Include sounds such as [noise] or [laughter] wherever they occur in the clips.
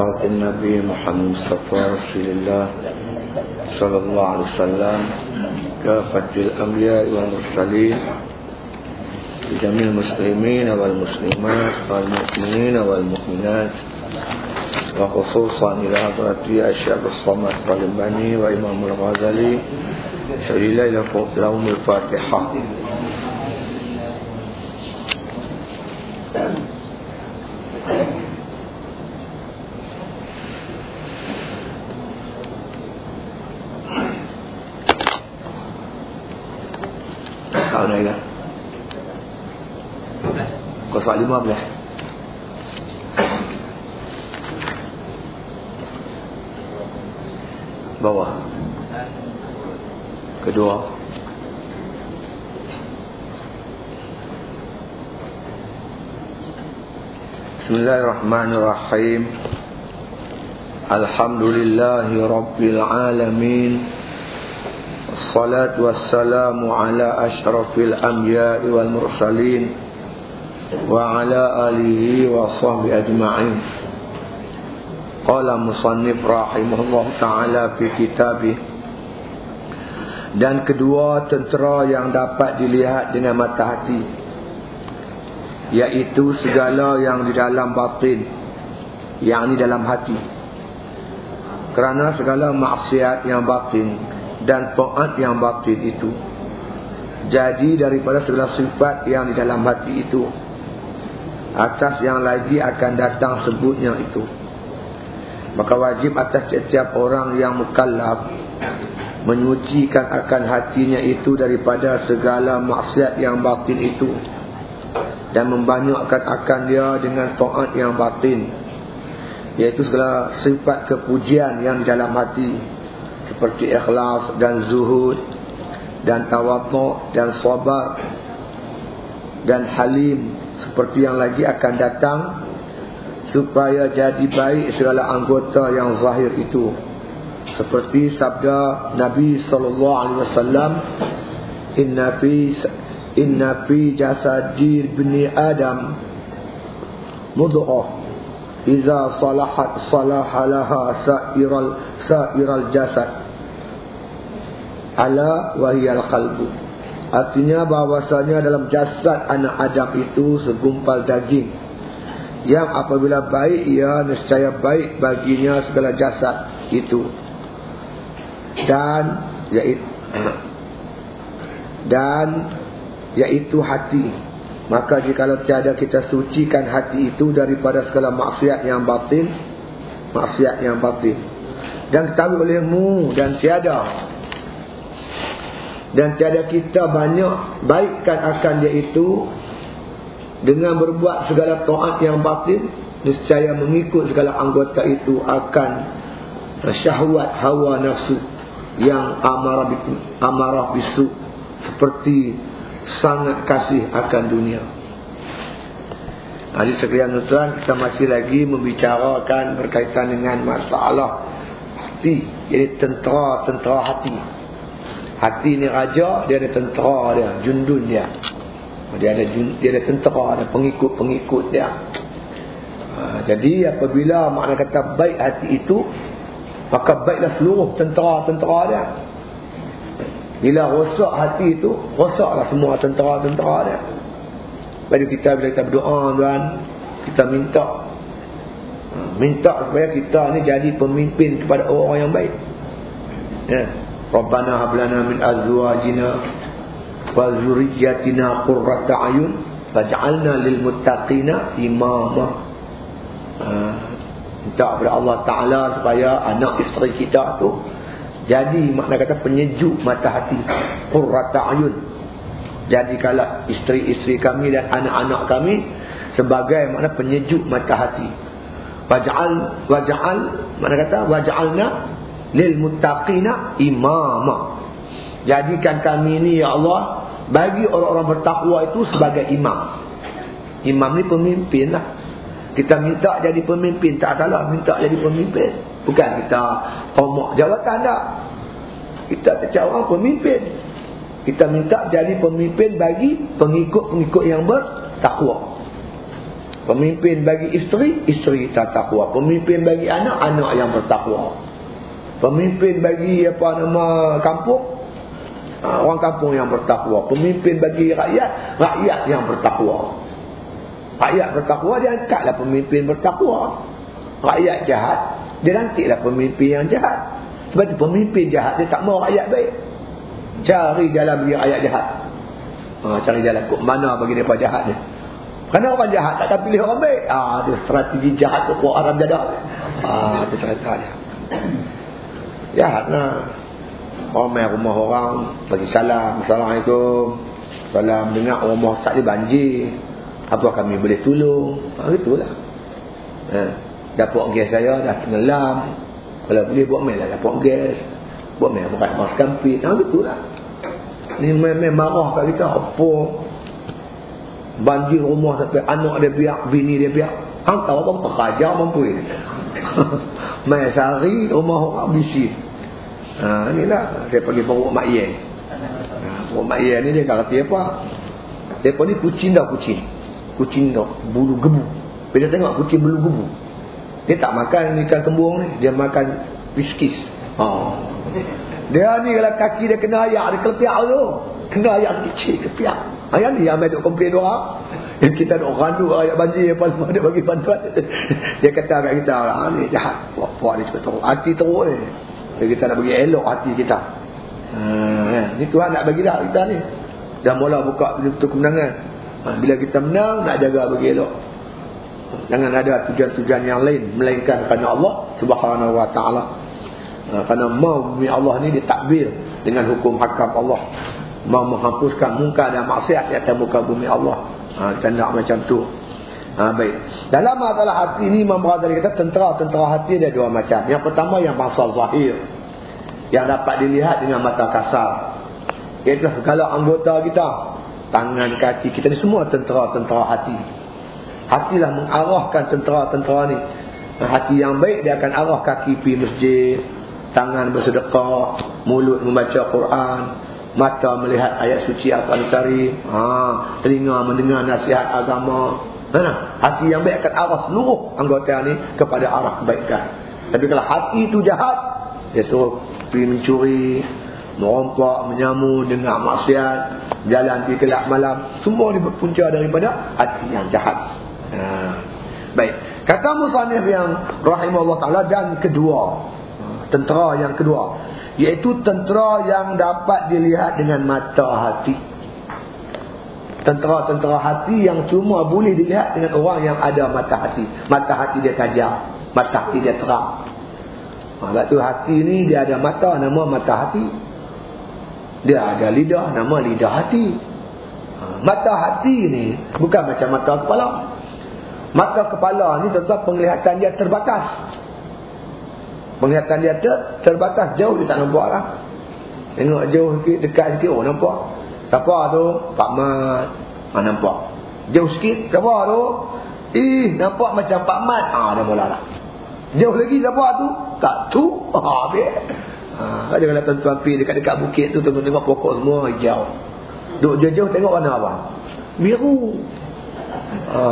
النبي محمد مصطفى رسول الله صلى الله عليه وسلم كافة الأنبياء والمرسلين لجميع المسلمين والمسلمات والمؤمنين والمؤمنات وخصوصا إلى حضرة الشيخ الصمد الطالباني وإمام الغزالي شري ليلة لهم الفاتحة. lima belas. Bawah. Kedua. Bismillahirrahmanirrahim. Alhamdulillahi Rabbil Alamin. Salat wassalamu ala ashrafil amyai wal mursalin. Ala alihi wa sahbihi ajma'in. Qala musannif rahimahullah ta'ala fi kitabih. Dan kedua tentera yang dapat dilihat dengan mata hati Iaitu segala yang di dalam batin Yang di dalam hati. Kerana segala maksiat yang batin Dan taat yang batin itu Jadi daripada segala sifat yang di dalam hati itu Atas yang lagi akan datang sebutnya itu. Maka wajib atas setiap orang yang mukallaf Menyucikan akan hatinya itu daripada segala maksiat yang batin itu dan membanyakkan akan dia dengan taat yang batin iaitu segala sifat kepujian yang dalam hati seperti ikhlas dan zuhud dan tawaduk dan sabar dan halim seperti yang lagi akan datang supaya jadi baik segala anggota yang zahir itu. Seperti sabda Nabi sallallahu alaihi wasallam inna fi inna fi jasadir bni adam mudghah. Idza salahat salahalaha sa'iral sa'iral jasad. Ala wahiyal qalbu artinya bahwasanya dalam jasad anak adam itu segumpal daging. Yang apabila baik ia nescaya baik baginya segala jasad itu. Dan yaitu dan yaitu hati. Maka jikalau tiada kita sucikan hati itu daripada segala maksiat yang batin maksiat yang batin. Dan ketahui olehmu dan tiada dan tiada kita banyak baikkan akan dia itu dengan berbuat segala taat yang batin nescaya mengikut segala anggota itu akan syahwat hawa nafsu yang amarah amarah bisu seperti sangat kasih akan dunia. Jadi sekalian tuan kita masih lagi membicarakan berkaitan dengan masalah hati. Jadi tentera-tentera hati. Hati ni raja, dia ada tentera dia, jundun dia. Dia ada dia ada tentera, ada pengikut-pengikut dia. Ha, jadi apabila makna kata baik hati itu, maka baiklah seluruh tentera-tentera dia. Bila rosak hati itu, rosaklah semua tentera-tentera dia. Bagi kita bila kita berdoa tuan, kita minta minta supaya kita ni jadi pemimpin kepada orang yang baik. Ya. Rabbana hab lana min azwajina wa zurriyyatina qurrata ayun waj'alna lil muttaqina imama. Ha. Minta kepada Allah Taala supaya anak isteri kita tu jadi makna kata penyejuk mata hati qurrata ayun jadi kalau isteri-isteri kami dan anak-anak kami sebagai makna penyejuk mata hati waj'al waj'al makna kata waj'alna lil muttaqina imama jadikan kami ni ya Allah bagi orang-orang bertakwa itu sebagai imam imam ni pemimpin lah kita minta jadi pemimpin tak salah minta jadi pemimpin Bukan kita tomak jawatan tak. Kita orang pemimpin. Kita minta jadi pemimpin bagi pengikut-pengikut yang bertakwa. Pemimpin bagi isteri, isteri tak takwa. Pemimpin bagi anak, anak yang bertakwa. Pemimpin bagi apa nama kampung, ha, orang kampung yang bertakwa. Pemimpin bagi rakyat, rakyat yang bertakwa. Rakyat bertakwa, dia angkatlah pemimpin bertakwa. Rakyat jahat, dia nantilah pemimpin yang jahat. Sebab itu pemimpin jahat, dia tak mau rakyat baik. Cari jalan bagi rakyat jahat. Ha, cari jalan, kok mana bagi mereka jahat dia. Kerana orang jahat tak pilih orang baik. Ah, dia strategi jahat tu kuat Arab jadah. Ah, tu cerita dia. Jahat lah. Orang main rumah orang, bagi salam, Assalamualaikum. Salam, dengar rumah tak dia banjir. Apa kami boleh tolong? Ah, itulah. Ha. Dapat gas saya dah tenggelam. Kalau boleh buat main lah dapat gas. Buat main bukan mas kampit. Ah, itulah. Ni main-main marah kat kita. Apa? banjir rumah sampai anak dia biak, bini dia biak. Hang tahu apa mampu ini. [laughs] Mai sehari rumah orang bisi. Ha, inilah saya pergi bawa mak ye. Ha, mak ye ni dia kata apa? Dia ni kucing dah kucing. Kucing dah bulu gebu. Bila tengok kucing bulu gebu. Dia tak makan ikan kembung ni, dia makan biskis. Ha. Dia ni kalau kaki dia kena ayak, dia kelepiak tu. Kena ayak kecil, kelepiak. Ayah ni yang ambil komplain doa. Yang kita nak randu ayat banjir apa semua dia bagi bantuan. [laughs] Dia kata kat kita, ah ni jahat. Puak-puak ni cepat teruk. Hati teruk ni. Jadi kita nak bagi elok hati kita. Hmm, ya. Ni Tuhan nak bagi dah kita ni. Dah mula buka betul kemenangan. Bila kita menang, nak jaga bagi elok. Jangan ada tujuan-tujuan yang lain. Melainkan kerana Allah subhanahu wa ta'ala. Kerana mau Allah ni ditakbir dengan hukum hakam Allah mau menghapuskan muka dan maksiat di atas muka bumi Allah. Ha, kita nak macam tu. Ha, baik. Dalam masalah hati ini Imam Ghazali kata tentera-tentera hati ada dua macam. Yang pertama yang bangsa zahir. Yang dapat dilihat dengan mata kasar. Iaitu segala anggota kita. Tangan, kaki kita ni semua tentera-tentera hati. Hatilah mengarahkan tentera-tentera ni. Hati yang baik dia akan arah kaki pergi masjid. Tangan bersedekah. Mulut membaca Quran mata melihat ayat suci Al-Quran ha, telinga mendengar nasihat agama. Mana hati yang baik akan arah seluruh anggota ni kepada arah kebaikan. Tapi kalau hati itu jahat dia suruh pergi mencuri merompak menyamu dengar maksiat jalan pergi kelak malam semua ni berpunca daripada hati yang jahat. Ha. baik. Kata Musanif yang rahimahullah ta'ala dan kedua tentera yang kedua Iaitu tentera yang dapat dilihat dengan mata hati. Tentera-tentera hati yang cuma boleh dilihat dengan orang yang ada mata hati. Mata hati dia tajam. Mata hati dia terang. Sebab tu hati ni dia ada mata nama mata hati. Dia ada lidah nama lidah hati. Ha, mata hati ni bukan macam mata kepala. Mata kepala ni tetap penglihatan dia terbatas. Penglihatan dia ter, terbatas jauh dia tak nampak lah. Tengok jauh sikit, dekat sikit, oh nampak. Siapa tu? Pak Mat. Ha, nampak. Jauh sikit, siapa tu? Ih, nampak macam Pak Mat. Ha, dah mula lah. Jauh lagi siapa tu? Tak tu. Ha, habis. Ha, ada kalau tuan-tuan pergi dekat-dekat bukit tu, tuan-tuan tengok pokok semua hijau. Duk jauh-jauh tengok warna apa? Biru. Ha.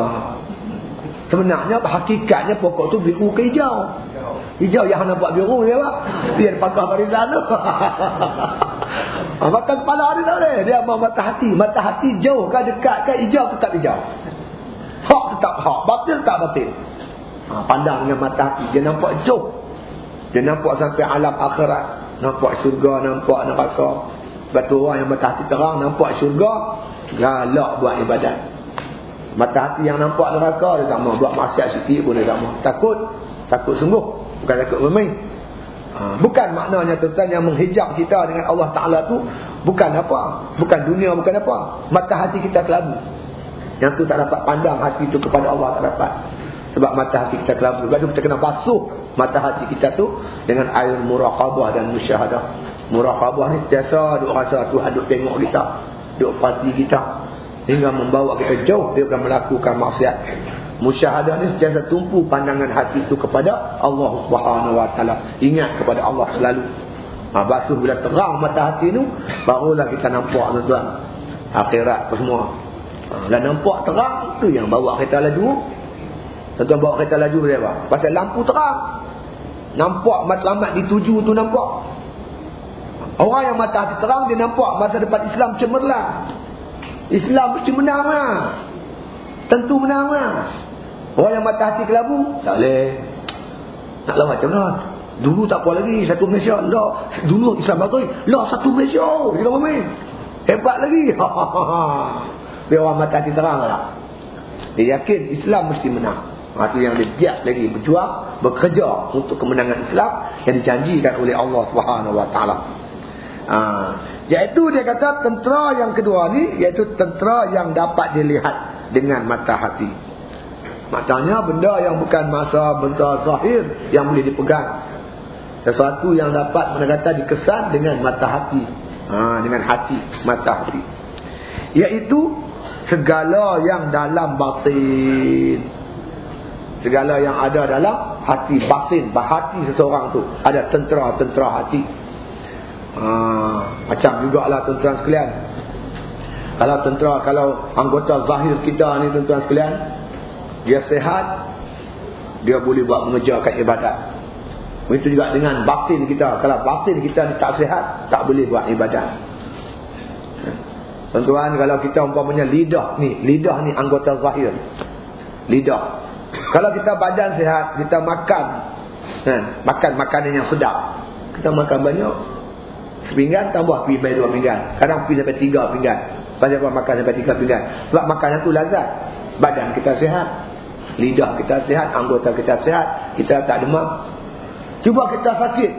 Sebenarnya, hakikatnya pokok tu biru ke hijau. Hijau yang nampak biru dia pak. Dia pakar barisan tu. Mata kepala dia tak boleh. Dia mau mata hati. Mata hati jauh ke dekat ke hijau tetap hijau. Hak tetap hak. Batil tak batil. Ha, pandang dengan mata hati. Dia nampak jauh. Dia nampak sampai alam akhirat. Nampak syurga, nampak neraka. Batu orang yang mata hati terang, nampak syurga. Galak buat ibadat. Mata hati yang nampak neraka, dia tak mau buat maksiat sikit pun dia tak mau. Takut. Takut sungguh. Bukan takut bermain. Ha, bukan maknanya tuan yang menghijab kita dengan Allah Ta'ala tu bukan apa. Bukan dunia, bukan apa. Mata hati kita kelabu. Yang tu tak dapat pandang hati tu kepada Allah tak dapat. Sebab mata hati kita kelabu. Tu kita kena basuh mata hati kita tu dengan air muraqabah dan musyahadah. Muraqabah ni setiasa duk rasa Tuhan duk tengok kita. Duk pati kita. Hingga membawa kita jauh daripada melakukan maksiat musyahadah ni sentiasa tumpu pandangan hati itu kepada Allah Subhanahu wa taala ingat kepada Allah selalu ha basuh bila terang mata hati tu barulah kita nampak tuan akhirat apa semua ha, dan nampak terang tu yang bawa kita laju Tuan-tuan bawa kereta laju dia apa? Pasal lampu terang. Nampak matlamat dituju tu nampak. Orang yang mata hati terang dia nampak masa depan Islam cemerlang. Islam mesti menang lah. Tentu menang lah. Orang yang mata hati kelabu, tak boleh. Nak lah macam mana? Dulu tak apa lagi, satu Malaysia. Lah, dulu Islam bagai, lah satu Malaysia. Kita main. Hebat lagi. [laughs] Biar orang mata hati terang lah. Dia yakin Islam mesti menang. Itu yang dia giat lagi berjuang, bekerja untuk kemenangan Islam yang dijanjikan oleh Allah Taala. Ha. Iaitu dia kata tentera yang kedua ni iaitu tentera yang dapat dilihat dengan mata hati. Maknanya benda yang bukan masa benda zahir yang boleh dipegang. Sesuatu yang dapat kata dikesan dengan mata hati. Ha, dengan hati, mata hati. Iaitu segala yang dalam batin. Segala yang ada dalam hati, batin, bahati seseorang tu. Ada tentera-tentera hati. Ha, macam jugalah tuan-tuan sekalian. Kalau tentera, kalau anggota zahir kita ni tuan-tuan sekalian, dia sehat, dia boleh buat mengejarkan ibadat. Begitu juga dengan batin kita. Kalau batin kita tak sehat, tak boleh buat ibadat. Tuan-tuan, kalau kita umpamanya lidah ni, lidah ni anggota zahir. Lidah. Kalau kita badan sehat, kita makan, kan, makan makanan yang sedap. Kita makan banyak, Sepinggan tambah pi bayar dua pinggan. Kadang pi sampai tiga pinggan. Banyak makan sampai tiga pinggan. Sebab makanan tu lazat. Badan kita sihat. Lidah kita sihat. Anggota kita sihat. Kita tak demam. Cuba kita sakit.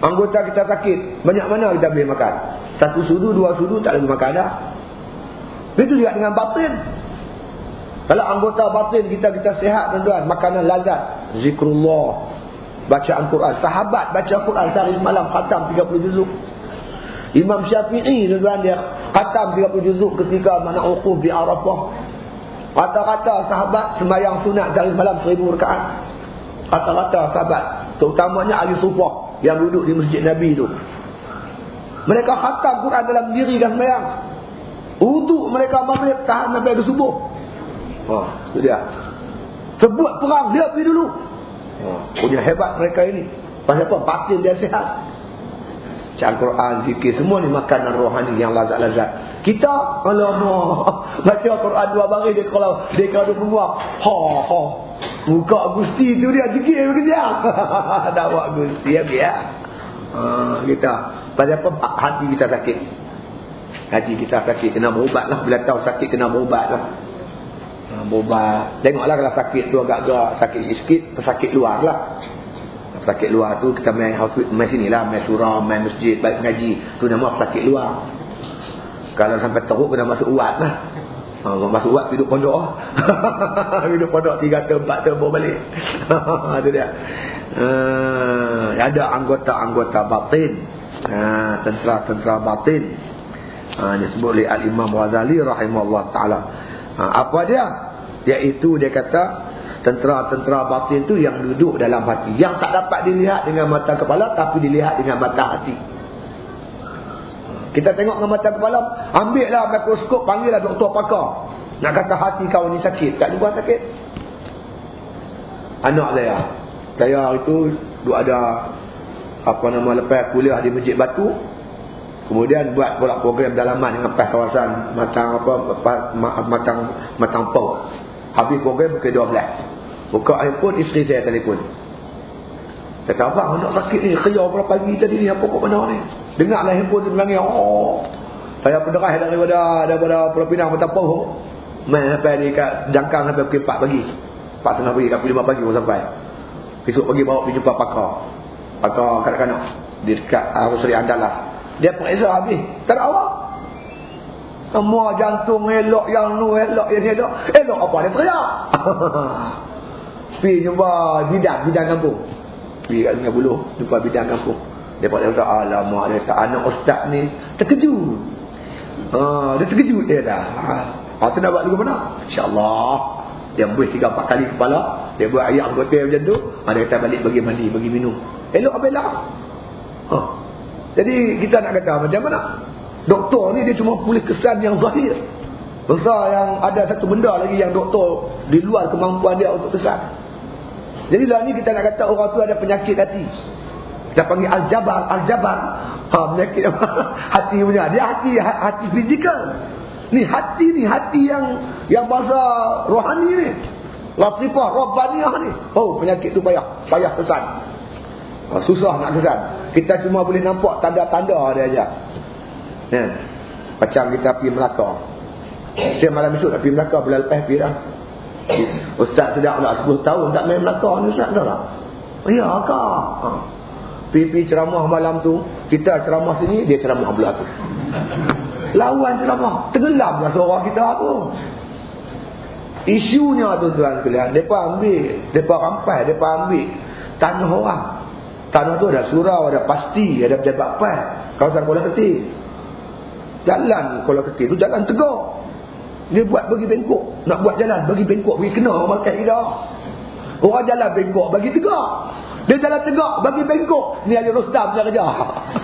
Anggota kita sakit. Banyak mana kita boleh makan? Satu sudu, dua sudu tak boleh makan dah. Itu juga dengan batin. Kalau anggota batin kita kita sihat tuan-tuan. Makanan lazat. Zikrullah baca Al-Quran. Sahabat baca Al-Quran sehari semalam khatam 30 juzuk. Imam Syafi'i tuan dia khatam 30 juzuk ketika mana ukhuf di Arafah. Kata-kata sahabat sembahyang sunat sehari malam 1000 rakaat. Kata-kata sahabat, terutamanya ahli sufah yang duduk di masjid Nabi itu. Mereka khatam Quran dalam diri dan sembahyang. Untuk mereka maghrib tahan sampai ke subuh. Oh, itu dia. Sebut perang, dia pergi dulu. Punya hebat mereka ini. Pasal apa? Batin dia sihat. Cak Quran, zikir, semua ni makanan rohani yang lazat-lazat. Kita, kalau mau [laughs] baca Quran dua baris, dia kalau dia kalau menguap, ha, ha. Muka Agusti tu dia zikir berkejap. Dakwah Agusti, ya biar. Ha, kita. Pasal apa? Hati kita sakit. Hati kita sakit. Kena berubat lah. Bila tahu sakit, kena berubat lah. Ha, berubat. Tengoklah kalau sakit tu agak-agak sakit sikit, sakit luar lah. Sakit luar tu kita main hospital, main sini lah, main surah, main masjid, baik ngaji. Tu nama sakit luar. Kalau sampai teruk kena masuk uat lah. Ha, masuk uat hidup pondok lah. [laughs] hidup pondok tiga ke empat ke balik. [laughs] Itu dia. Uh, ada anggota-anggota batin. Uh, tentera-tentera batin. Uh, disebut oleh Al-Imam Ghazali rahimahullah ta'ala. Ha, apa dia? Iaitu dia kata tentera-tentera batin tu yang duduk dalam hati. Yang tak dapat dilihat dengan mata kepala tapi dilihat dengan mata hati. Kita tengok dengan mata kepala, ambillah mikroskop, panggillah doktor pakar. Nak kata hati kau ni sakit, tak lupa sakit. Anak saya, saya itu duk ada apa nama lepas kuliah di Masjid Batu, Kemudian buat pula program dalaman dengan pas kawasan matang apa matang matang pau. Habis program ke 12. Buka handphone isteri saya telefon. Kata apa anak sakit ni kerja berapa pagi tadi ni apa kok mana ni? Dengarlah handphone dia menangis. Oh. Saya penderah daripada daripada Pulau Pinang pau. Main sampai di kat jangkang sampai pukul 4 pagi. 4 tengah pagi, pukul 5 pagi baru sampai. Besok pagi bawa pergi jumpa pakar. Pakar kanak-kanak. Di dekat Arus Seri Andalah. Dia periksa habis. Tak ada awak. Semua jantung elok yang nu elok yang elok. Elok apa dia teriak. [laughs] Pergi jumpa bidang, bidang kampung. Pergi kat Sungai Buluh, jumpa bidang kampung. Dia kata, alamak dia kata, anak ustaz ni terkejut. Ha, dia terkejut dia dah. Ha, tu nak buat lagu mana? InsyaAllah. Dia buih tiga empat kali kepala. Dia buat ayat anggota macam tu. Ha, dia kata balik bagi mandi, bagi minum. Elok apa elok? Ha. Jadi kita nak kata macam mana? Doktor ni dia cuma pulih kesan yang zahir. Besar yang ada satu benda lagi yang doktor di luar kemampuan dia untuk kesan. Jadi lah ni kita nak kata orang tu ada penyakit hati. Kita panggil al-jabar, al-jabar. Ha, penyakit [laughs] hati punya. Dia hati hati fizikal. Ni hati ni, hati yang yang bahasa rohani ni. Latifah, Rabbaniyah ni. Oh, penyakit tu payah. Payah kesan. Ha, susah nak kesan. Kita cuma boleh nampak tanda-tanda dia aja. Ya. Macam kita pergi Melaka. Saya malam esok pergi Melaka, bulan lepas pergi dah. Ustaz sejak nak 10 tahun tak main Melaka ni Ustaz dah lah. Ya kak. Ha. Pipi ceramah malam tu, kita ceramah sini, dia ceramah belah tu. Lawan ceramah. Tenggelam lah suara kita tu. Isunya tu tuan sekalian, mereka ambil, mereka rampai, mereka ambil tanah orang. Tanah tu ada surau, ada pasti, ada pejabat pas. Kawasan Kuala Ketik. Jalan Kuala Ketik tu jalan tegak. Dia buat bagi bengkok. Nak buat jalan bagi bengkok. Bagi kena makan kita. Orang jalan bengkok bagi tegak. Dia jalan tegak bagi bengkok. Ni ada Rostam saya kerja.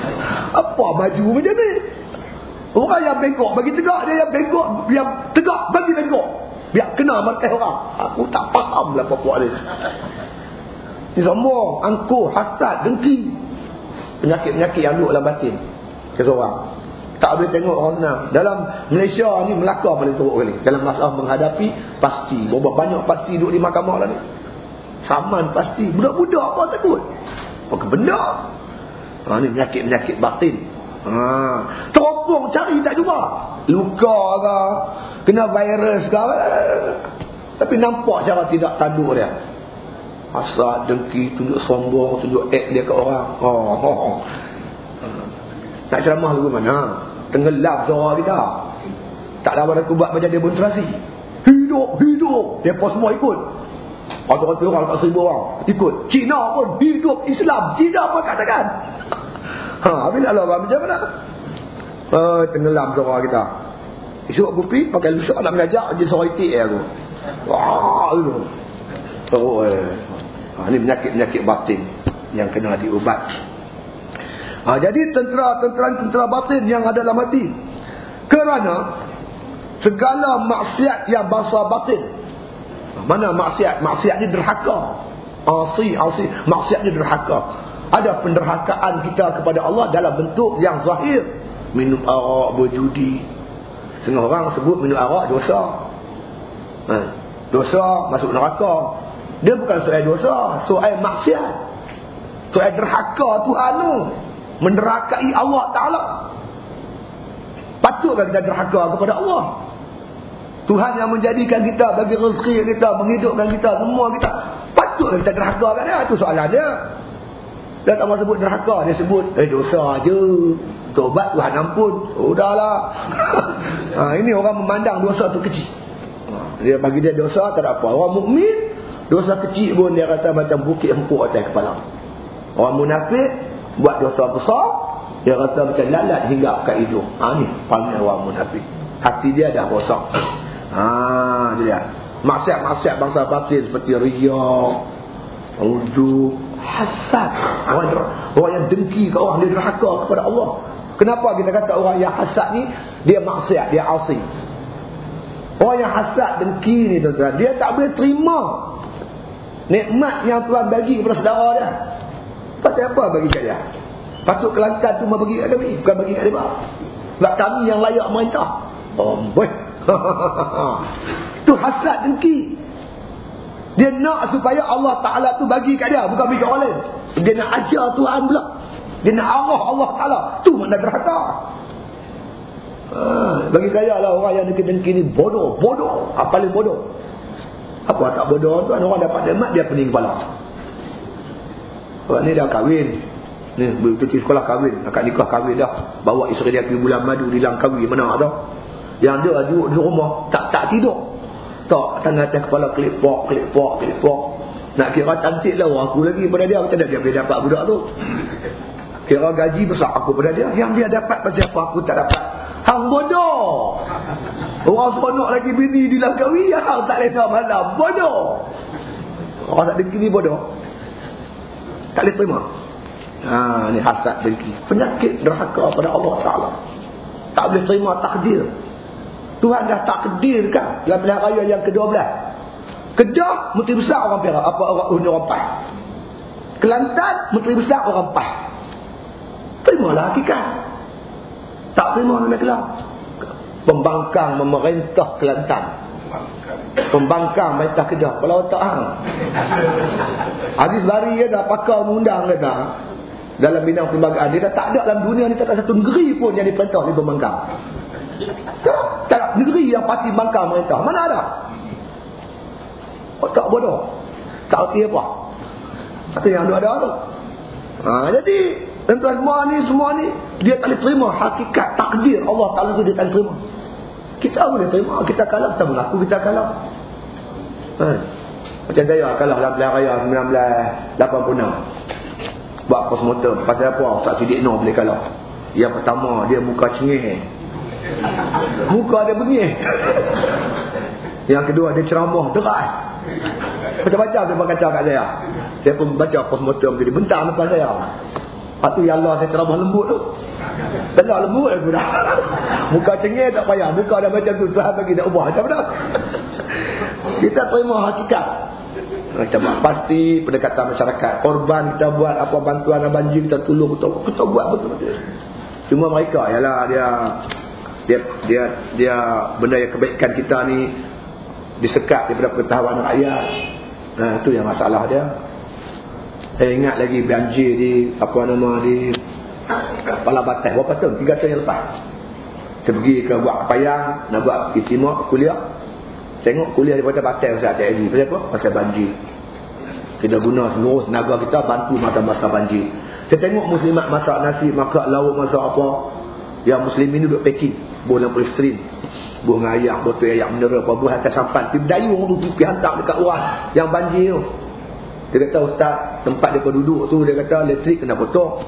[laughs] Apa baju macam ni? Orang yang bengkok bagi tegak. Dia yang bengkok. Yang tegak bagi bengkok. Biar kena makan orang. Aku tak faham lah apa buat ni. Sombong. Angkuh. Hasad. Dengki. Penyakit-penyakit yang duduk dalam batin. Keseorang. Tak boleh tengok orang senang. Dalam Malaysia ni Melaka paling teruk kali. Dalam masalah menghadapi pasti. Berapa banyak pasti duduk di mahkamah lah ni. Saman pasti. Budak-budak apa takut. Apa benda? Ha, ni penyakit-penyakit batin. Ha. Teropong cari tak jumpa. Luka ke. Kena virus ke. Tapi nampak cara tidak tanduk dia. Asal dengki, tunjuk sombong, tunjuk act dia ke orang. Oh, oh, oh. Nak ceramah lagu mana? Tenggelam suara kita. Tak ada apa kubat macam demonstrasi. Hidup, hidup. Pun semua ikut. Ratus-ratus orang, tak seribu orang. Ikut. Cina pun hidup Islam. Cina pun katakan. [laughs] Ha, habis nak lawan macam mana? Oh, tenggelam suara kita. Esok aku pergi, pakai lusak nak mengajak, dia suara itik ya aku. Wah, itu. Oh, eh. Ha, ini penyakit-penyakit batin yang kena diubat. Ha, jadi tentera-tentera batin yang ada dalam hati. Kerana segala maksiat yang bahasa batin. Mana maksiat? Maksiat ni derhaka. Asi, asi. Maksiat ni derhaka. Ada penderhakaan kita kepada Allah dalam bentuk yang zahir. Minum arak, berjudi. Setengah orang sebut minum arak dosa. Ha, dosa masuk neraka. Dia bukan soal dosa. Soal maksiat. Soal derhaka Tuhan tu menerakai Allah Ta'ala. Patutkah kita derhaka kepada Allah. Tuhan yang menjadikan kita bagi rezeki kita menghidupkan kita semua kita. Patutkah kita derhaka kepada dia. Itu soalan dia tak mahu sebut derhaka. Dia sebut eh dosa je. Tobat Tuhan ampun. Sudahlah. [laughs] Ha, ini orang memandang dosa tu kecil. Ha, dia bagi dia dosa tak ada apa. Orang mukmin dosa kecil pun dia kata macam bukit empuk atas kepala. Orang munafik buat dosa besar dia rasa macam lalat hingga ke hidung. Ha ni panggil orang munafik. Hati dia dah rosak. Ha dia maksiat-maksiat bangsa batin seperti riya uduk hasad. Orang, orang yang dengki ke orang dia derhaka kepada Allah. Kenapa kita kata orang yang hasad ni dia maksiat dia asing? Orang yang hasad dengki ni tuan-tuan dia tak boleh terima nikmat yang Tuhan bagi kepada saudara dia Pasal apa bagi kat dia? Patut kelangkan tu mau bagi kat kami. Bukan bagi kat dia. Sebab kami yang layak merintah. Oh, boy. [laughs] tu hasad dengki. Dia nak supaya Allah Ta'ala tu bagi kat dia. Bukan bagi kat orang lain. Dia nak ajar Tuhan pula. Dia nak Allah Allah Ta'ala. Tu mana derhaka. Ha, bagi saya lah orang yang dengki-dengki ni bodoh. Bodoh. Apa paling bodoh? Apa tak bodoh tu? Orang dapat demat dia pening kepala. Sebab ni dah kahwin. Ni cuti sekolah kahwin, akad nikah kahwin dah. Bawa isteri dia pergi bulan madu di Langkawi mana tau. Yang dia duduk di rumah tak tak tidur. Tak tangan atas kepala kelipok, kelipok, kelipok. Nak kira cantik lah aku lagi pada dia macam dia boleh dapat budak tu. Kira gaji besar aku pada dia. Yang dia dapat pasal apa aku tak dapat. Hang bodoh. Orang seronok lagi bini di Langkawi. Hang tak lena malam. Bodoh. Orang tak dengki ni bodoh. Tak boleh terima. Ha, ni hasad dengki. Penyakit derhaka pada Allah Ta'ala. Tak boleh terima takdir. Tuhan dah takdirkan dalam pilihan raya yang ke-12. Kedah, menteri besar orang Perak. Apa orang Uni orang Pai. Kelantan, menteri besar orang Pai. Terimalah hakikat. Tak terima nama kelam. Pembangkang memerintah Kelantan. Pembangkang memerintah Kedah. Kalau tak hang. Aziz Bari dia dah pakar mengundang dah. Dalam bidang perlembagaan. Dia dah tak ada dalam dunia ni tak ada satu negeri pun yang diperintah di pembangkang. Tak, tak negeri yang pasti bangkang merintah. Mana ada? Oh, tak bodoh. Tak erti apa. Tapi yang ada ada tu. Ha, jadi, tuan-tuan semua ni, semua ni, dia tak boleh terima hakikat takdir Allah Ta'ala tu dia tak boleh terima. Kita boleh terima. Kita kalah, kita mengaku kita kalah. Ha. Macam saya kalah dalam pilihan raya 1986. Buat pos motor. Pasal apa? Ustaz Sidik Noh boleh kalah. Yang pertama, dia muka cengih. Muka dia bengih. Yang kedua, dia ceramah deras. Macam-macam dia berkata kat saya. Saya pun baca postmortem jadi bentang depan saya. Lepas tu ya Allah saya ceramah lembut tu. Tengah lembut aku dah. [laughs] Muka cengih tak payah. Muka dah macam tu. Tuhan bagi tak ubah. Macam mana? [laughs] Kita terima hakikat. Kita buat pasti pendekatan masyarakat. Korban kita buat apa bantuan dan banjir kita tolong. Kita, kita buat betul-betul. Cuma mereka ialah dia dia dia dia benda yang kebaikan kita ni disekat daripada pengetahuan rakyat. Nah, itu yang masalah dia. Saya ingat lagi banjir di apa nama di Kepala Batai. Berapa tahun? Tiga tahun yang lepas. Saya pergi ke buat payang, nak buat istimewa kuliah. Tengok kuliah daripada Batai Ustaz lagi. Pasal apa? Pasal banjir. Kita guna seluruh tenaga kita bantu masa-masa banjir. Saya tengok muslimat masak nasi, masak lauk, masak apa. Yang muslimin duduk packing. Buah dalam polistrin. Buah dengan ayak, botol ayak mineral, apa buah atas sampan. Pergi berdayung tu, pergi hantar dekat luar. Yang banjir tu. Dia kata, Ustaz, tempat dia duduk tu, dia kata, elektrik kena potong.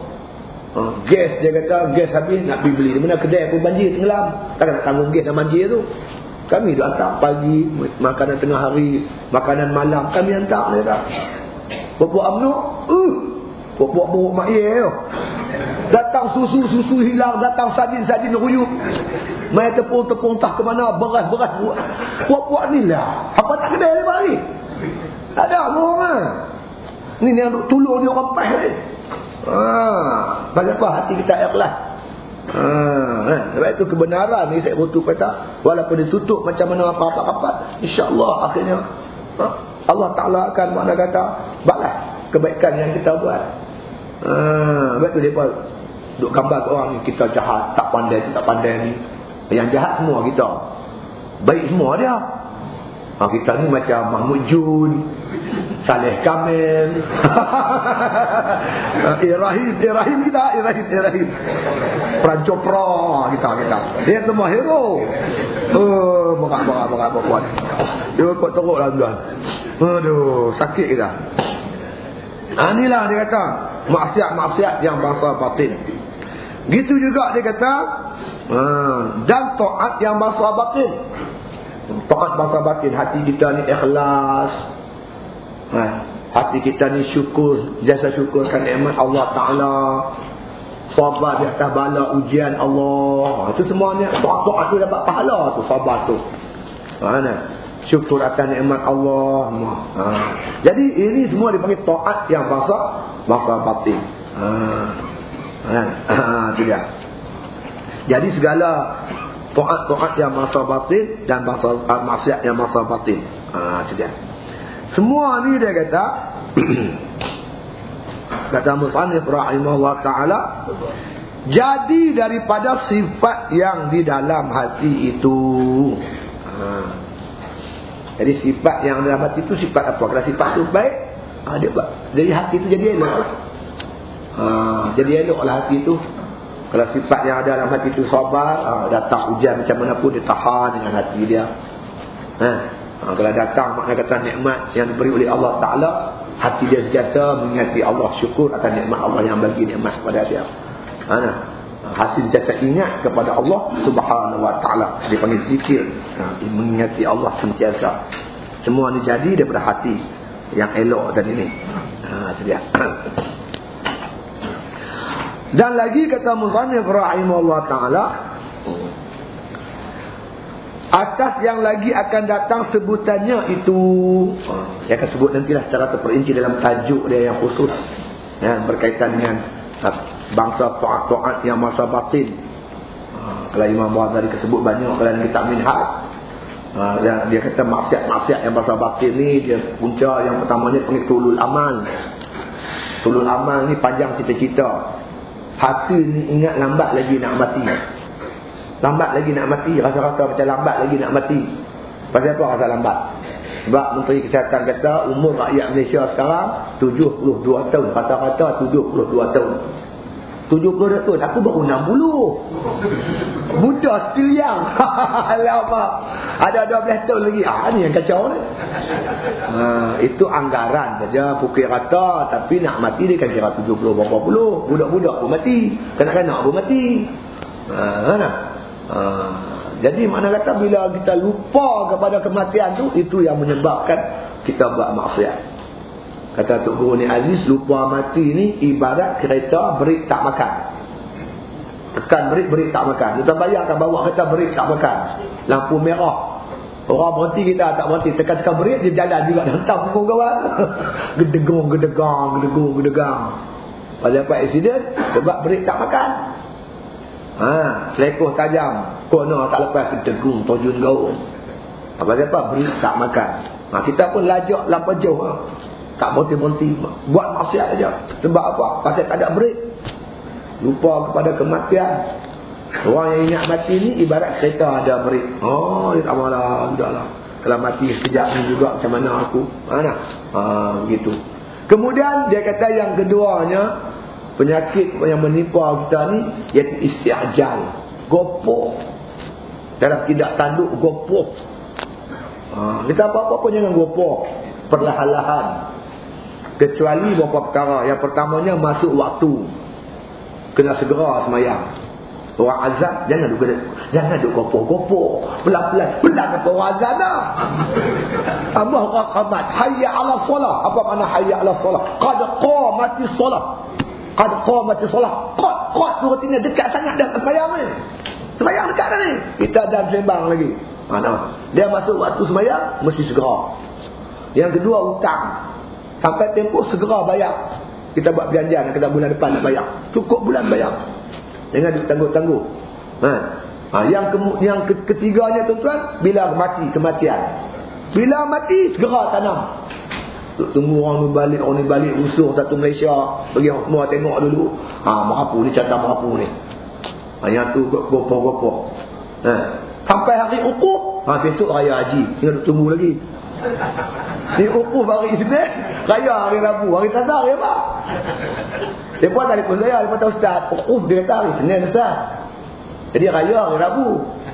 Uh, gas, dia kata, gas habis, nak pergi beli. Di mana kedai pun banjir, tenggelam. Takkan nak tanggung gas dan banjir tu. Kami dah hantar pagi, makanan tengah hari, makanan malam. Kami hantar, dia kata. Bapak UMNO, uh, bapak buruk mak ye tu. Datang susu-susu hilang, datang sadin-sadin ruyuk. Mai tepung-tepung tak ke mana, beras-beras buat. Puak-puak ni lah. Apa tak kedai lepas ni? Tak ada orang lah. Ni yang tolong dia orang pas ni. Ha, apa hati kita ikhlas. Ha, eh. sebab itu kebenaran ni saya butuh kata walaupun ditutup macam mana apa-apa-apa insya-Allah akhirnya ha, Allah Taala akan mana kata balas kebaikan yang kita buat. Ha, sebab tu depa duk gambar ke orang ni kita jahat, tak pandai, tak pandai ni. Yang jahat semua kita. Baik semua dia. Ha, kita ni macam Mahmud Jun, Saleh Kamil. Irahim, [laughs] Irahim kita, Irahim, Irahim. Prancopra kita, kita. Dia semua hero. Oh, berat, berat, berat, berat. Dia kok teruk lah tuan. Aduh, sakit kita. Ha, inilah dia kata, maksiat-maksiat yang bangsa batin. Gitu juga dia kata uh, dan taat yang bahasa batin. Taat bahasa batin hati kita ni ikhlas. Ha, hati kita ni syukur, jasa syukurkan nikmat Allah Taala. Sabar di atas bala ujian Allah. Itu semuanya taat tu dapat pahala tu sabar tu. Mana? Ha, syukur atas nikmat Allah. Ha. Jadi ini semua dipanggil taat yang bahasa bahasa batin. Ha. Ha, itu dia. Jadi segala taat-taat yang masa batin dan masa uh, maksiat yang masa batin. Dia. Semua ni dia kata [clears throat] kata Musannif rahimahullah taala jadi daripada sifat yang di dalam hati itu. Ha. Jadi sifat yang dalam hati itu sifat apa? Kalau sifat itu baik, ha, dia. Jadi hati itu jadi elok. Ha, jadi eloklah hati itu. Kalau sifat yang ada dalam hati itu sabar, ha, datang hujan macam mana pun dia tahan dengan hati dia. Ha, ha, kalau datang makna kata nikmat yang diberi oleh Allah Ta'ala, hati dia sejata mengingati Allah syukur atas nikmat Allah yang bagi nikmat kepada dia. Ha, nah. Hasil jasa ingat kepada Allah Subhanahu Wa Ta'ala. Dia panggil zikir. Ha, mengingati Allah sentiasa. Semua ini jadi daripada hati yang elok dan ini. Ha, itu dia. Dan lagi kata Musannif rahimahullah taala Atas yang lagi akan datang sebutannya itu. Dia akan sebut nantilah secara terperinci dalam tajuk dia yang khusus. Ya, berkaitan dengan ha, bangsa to'at-to'at yang masa batin. Ha, kalau Imam Ghazali sebut banyak dalam kitab Minhaj. Ha, dia, dia kata maksiat-maksiat yang masa batin ni dia punca yang pertama ni panggil tulul amal. Tulul amal ni panjang cita-cita. Hati ni ingat lambat lagi nak mati. Lambat lagi nak mati. Rasa-rasa macam lambat lagi nak mati. Pasal apa rasa lambat? Sebab Menteri Kesihatan kata umur rakyat Malaysia sekarang 72 tahun. Kata-kata 72 tahun. 70 tahun. Aku baru 60. Muda still young. [laughs] Alamak. Ada 12 tahun lagi. Ah, ni yang kacau ni. Ha, itu anggaran saja. Pukul rata. Tapi nak mati dia kan kira 70 berapa puluh. Budak-budak pun mati. Kanak-kanak pun mati. Ha, mana? Ha, jadi mana kata bila kita lupa kepada kematian tu. Itu yang menyebabkan kita buat maksiat. Kata Tok Guru ni Aziz, lupa mati ni ibarat kereta berik tak makan. Tekan berik, berik tak makan. Kita bayangkan bawa kereta berik tak makan. Lampu merah. Orang berhenti kita tak berhenti. Tekan-tekan berik, dia jalan juga. Hantar pukul kawan. Gedegung, [laughs] gedegang, gedegung, gedegang. Pada apa accident? Sebab berik tak makan. Ha, selekoh tajam. Kona tak lepas gedegung, tojun gaun. Apa apa? Berik tak makan. Ha, kita pun lajak lampu jauh. Ha. Tak berhenti-berhenti. Buat maksiat saja. Sebab apa? Pasal tak ada break. Lupa kepada kematian. Orang yang ingat mati ni ibarat kereta ada break. Oh, dia tak malah. Sudahlah. Kalau mati sekejap ni juga macam mana aku. Mana? Ha, begitu. Kemudian dia kata yang keduanya. Penyakit yang menimpa kita ni. Iaitu istiajal. Gopoh. Dalam tidak tanduk gopoh. Ha, kita apa-apa pun jangan gopoh. Perlahan-lahan. Kecuali beberapa perkara. Yang pertamanya masuk waktu. Kena segera semayang. Orang azab jangan duduk jangan duduk kopoh-kopoh. Pelan-pelan. Pelan apa orang azab dah. [laughs] Allah rakamat. Hayya ala solah. Apa makna hayya ala solah? Qad qamati solah. Qad qamati solah. Qad qad tu artinya dekat sangat dah semayang ni. Semayang dekat dah ni. Kita dah sembang lagi. Mana? Dia masuk waktu semayang, mesti segera. Yang kedua, hutang. Sampai tempoh segera bayar. Kita buat perjanjian kita bulan depan nak bayar. Cukup bulan bayar. Jangan ditangguh-tangguh. Ha. Ha. Yang, ke yang ketiganya tuan-tuan, bila mati kematian. Bila mati, segera tanam. Tunggu orang ni balik, orang ni balik usul satu Malaysia. Bagi semua tengok dulu. Ha, merapu ni, catat merapu ni. Ha, yang tu gopok-gopok. Ha. Sampai hari ukur, ha, besok raya haji. Tinggal tunggu lagi. Ni ukuf hari Isnin, raya hari Rabu, hari Selasa ya pak. Dia pun telefon saya, dia kata ustaz, ukuf dia kata hari Senin ustaz. Jadi raya hari Rabu.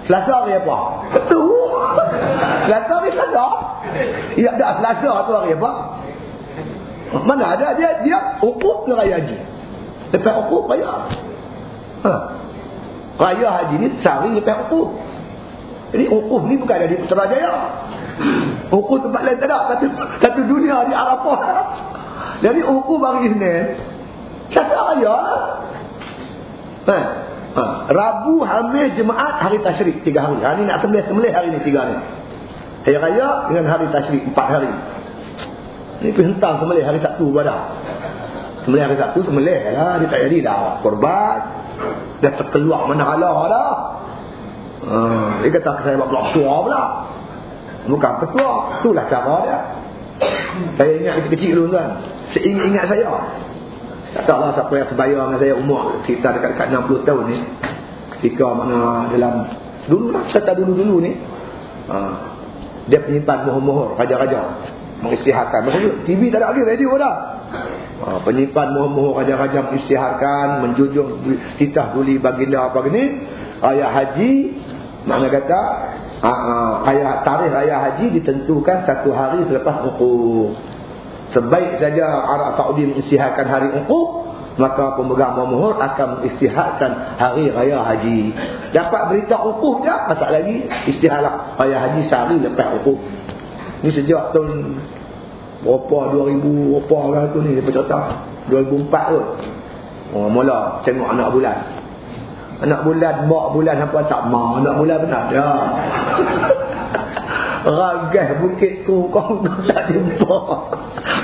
Selasa hari apa? Betul. Selasa hari Selasa. Ya ada Selasa tu hari apa? Mana ada dia dia ukuf ke raya haji. Lepas ukuf raya. Ha. Raya haji ni sehari lepas ukuf. Jadi ukuf ni bukan ada di Putrajaya. Ukur tempat lain tak ada. Satu, satu dunia di Arafah. Jadi ukur bagi Isnin. Siapa raya? Ha. Ha. Rabu, Hamis, Jemaat, hari Tashrik. Tiga hari. Hari ni nak sembelih-sembelih hari ni. Tiga hari. Hari Raya dengan hari Tashrik. Empat hari. Ini pergi hentang sembelih hari Sabtu pada. Sembelih hari Sabtu, sembelih lah. Dia tak jadi dah. Korban. Dia terkeluar mana Allah dah. Ha. Dia kata saya buat blok tua pula. Bukan petua. Itulah cara dia. Saya ingat kecil-kecil dulu kan. Saya ingat saya. Tak tahu lah siapa yang sebaya dengan saya umur. Kita dekat-dekat 60 tahun ni. Ketika mana dalam. Dulu lah. Serta dulu-dulu ni. Uh, dia penyimpan mohon-mohon. Raja-raja. Mengisytiharkan. Maksudnya TV tak ada lagi. Radio dah. Uh, penyimpan mohon-mohon raja-raja mengisytiharkan. Menjujung titah duli baginda apa gini. Ayah haji. Mana kata ha, ha, ayah, tarikh ayah haji ditentukan satu hari selepas ukuf. Sebaik saja Arab Saudi mengisytiharkan hari ukuf, maka pemegang mohon akan mengisytiharkan hari raya haji. Dapat berita ukuf dia, masak lagi isytiharlah raya haji sehari lepas ukuf. Ini sejak tahun berapa 2000 berapa lah tu ni dia bercerita 2004 tu. Oh, mula tengok anak bulan. Anak bulan, mak bulan apa tak mau. Anak bulan pun ada. [laughs] Ragah bukit tu kau [laughs] tak jumpa.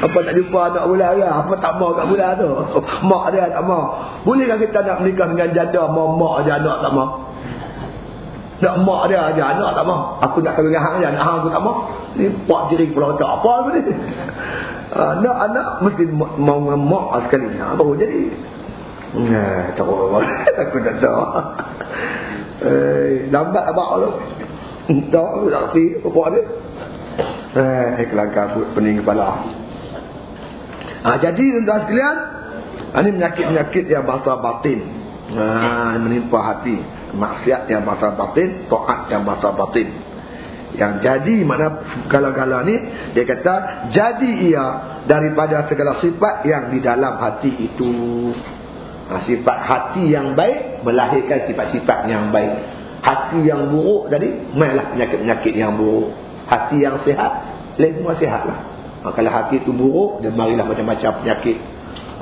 Apa tak jumpa anak bulan ke? Apa tak mau kat bulan tu? Mak dia tak mau. Bolehkah kita nak menikah dengan janda mau mak aja anak tak mau? Nak mak dia aja anak tak mau. Aku nak kahwin dengan hang aja anak hang aku tak mau. Ni pak jiring pulau tak apa ni. [laughs] Anak anak mesti mau dengan mak sekali. Ha, baru jadi. Nah, tak apa. [laughs] Aku tak tahu. Eh, lambat abang tu. Tak, tak pergi. Apa dia? Eh, kelangkah pening kepala. Ha, jadi, tuan sekalian, ini penyakit-penyakit yang bahasa batin. Ha, menimpa hati. Maksiat yang bahasa batin, to'at yang bahasa batin. Yang jadi mana gala-gala ni dia kata jadi ia daripada segala sifat yang di dalam hati itu. Ha, sifat hati yang baik melahirkan sifat-sifat yang baik. Hati yang buruk tadi, mainlah penyakit-penyakit yang buruk. Hati yang sihat, lain semua sihatlah. Ha, kalau hati itu buruk, dia marilah macam-macam penyakit.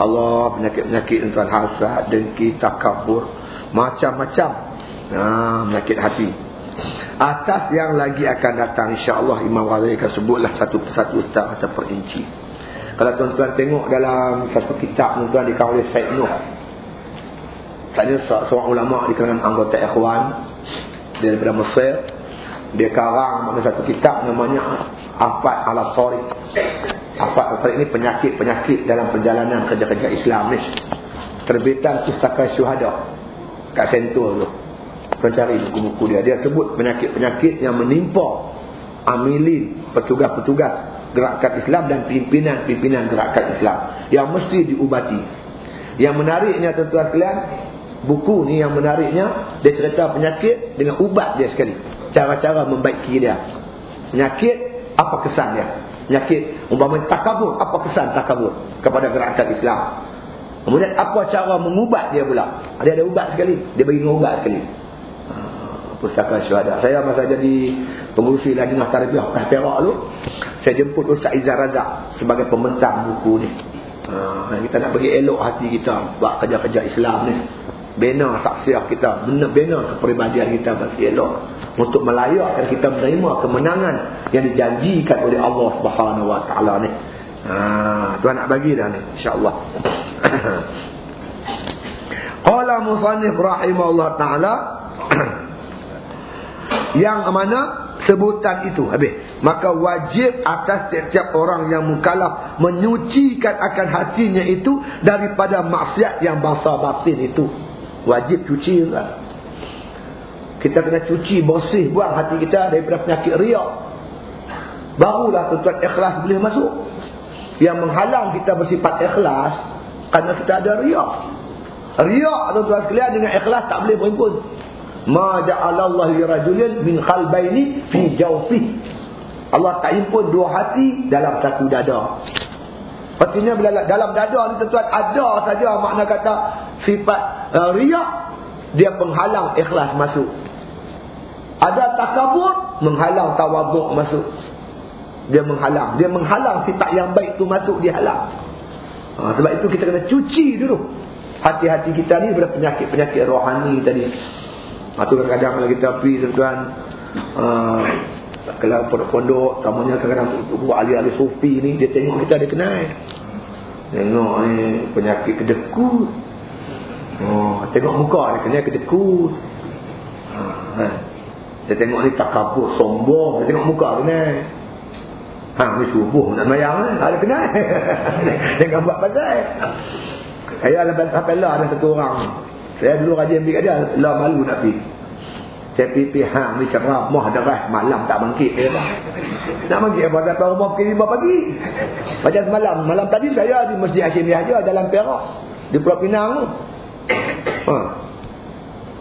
Allah, penyakit-penyakit tuan hasad, dengki, takabur. Macam-macam. Ha, penyakit hati. Atas yang lagi akan datang, insyaAllah Imam Ghazali akan sebutlah satu persatu atau perinci. Kalau tuan-tuan tengok dalam satu kitab tuan-tuan dikawal oleh Syed Nuh. Tanya seorang ulama di kalangan anggota ikhwan daripada Mesir. Dia karang mana satu kitab namanya Afat ala Sori. Afat ala ini penyakit-penyakit dalam perjalanan kerja-kerja Islam ni. Terbitan Pustaka Syuhada kat Sentul tu. Kau cari buku-buku dia. Dia sebut penyakit-penyakit yang menimpa amilin, petugas-petugas gerakan Islam dan pimpinan-pimpinan gerakan Islam yang mesti diubati. Yang menariknya tuan-tuan sekalian, buku ni yang menariknya dia cerita penyakit dengan ubat dia sekali. Cara-cara membaiki dia. Penyakit apa kesan dia? Penyakit umpama takabur apa kesan takabur kepada gerakan Islam? Kemudian apa cara mengubat dia pula? Dia ada ubat sekali dia bagi ubat sekali. Ha, pustaka syuhada. Saya masa jadi pengurusi lagi tarbiyah kat Perak tu saya jemput Ustaz Izzar Razak sebagai pembentang buku ni. Ha, kita nak bagi elok hati kita buat kerja-kerja Islam ni bina saksiah kita. Bina kepribadian kita bagi elok untuk melayakkan kita menerima kemenangan yang dijanjikan oleh Allah Subhanahu wa taala ni. Ha tuan nak bagi dah ni insyaallah. [coughs] Qala musannif rahimahullah taala [coughs] yang mana sebutan itu habis. Maka wajib atas setiap orang yang mukallaf menyucikan akan hatinya itu daripada maksiat yang bahasa batin itu Wajib cuci juga. Kita kena cuci, bersih, buang hati kita daripada penyakit riak. Barulah tuan ikhlas boleh masuk. Yang menghalang kita bersifat ikhlas, kerana kita ada riak. Riak tuan-tuan sekalian dengan ikhlas tak boleh berhimpun. Ma ja'alallahu li rajulin min qalbaini fi jawfih. Allah tak himpun dua hati dalam satu dada. Artinya bila dalam dada ni tuan-tuan ada saja makna kata sifat uh, riak dia penghalang ikhlas masuk. Ada takabur menghalang tawaduk masuk. Dia menghalang, dia menghalang sifat yang baik tu masuk dia halang. Ha, sebab itu kita kena cuci dulu hati-hati kita ni daripada penyakit-penyakit rohani tadi. Ha, tu kadang-kadang kalau kita pergi tuan-tuan uh, kalau pondok tamunya kadang-kadang buat ahli-ahli sufi ni dia tengok kita dia kenal. Tengok ni penyakit kedekut. Oh, tengok muka dia kena kedekut. Ha, ha. Dia tengok ni takabur, sombong. Dia tengok muka ni. Ha, ni subuh nak mayang ni. Ada kena. [laughs] Jangan buat pasal. Saya ada sampai lah ada satu orang. Saya dulu rajin pergi kat dia. Lah malu nak pergi. Saya pergi hang ni ceramah darah malam tak bangkit dia tak. Nak bangkit apa kata rumah pergi pagi. Macam semalam, malam tadi saya di Masjid Hashimiyah aja dalam Perak. Di Pulau Pinang tu. Ha.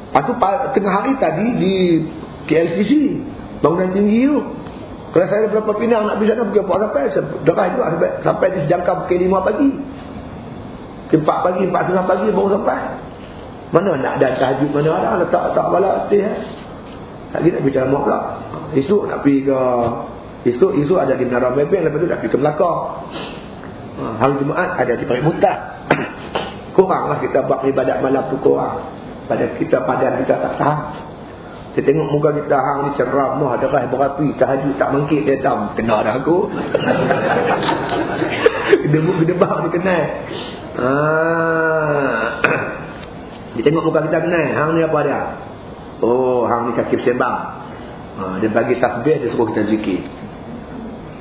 Lepas tu tengah hari tadi di KLCC. Bangunan tinggi tu. Kalau saya Pulau Pinang nak pergi sana pergi apa sampai. Darah juga sampai, sampai di sejangka pukul 5 pagi. Pukul 4 pagi, 4 setengah pagi baru sampai. Mana nak ada tahajud mana ada. Letak tak bala hati. Eh. Lagi nak bicara mak pula. Esok nak pergi ke... Esok, esok ada di Menara Mebeng. Lepas tu nak pergi ke Melaka. Ha, hari Jumaat ada di Parik Mutah. Kuranglah kita buat ibadat malam tu kurang. Pada kita padan kita tak tahan. Dia tengok muka kita hang ni ceramah darah berapi tahajud tak bangkit dia tam kena dah aku. Gedebuk gedebak dia kenal. Ah. [coughs] Dia tengok muka kita kenal. Hang ni apa dia? Oh, hang ni kaki sembang. Ha, dia bagi tasbih dia suruh kita zikir.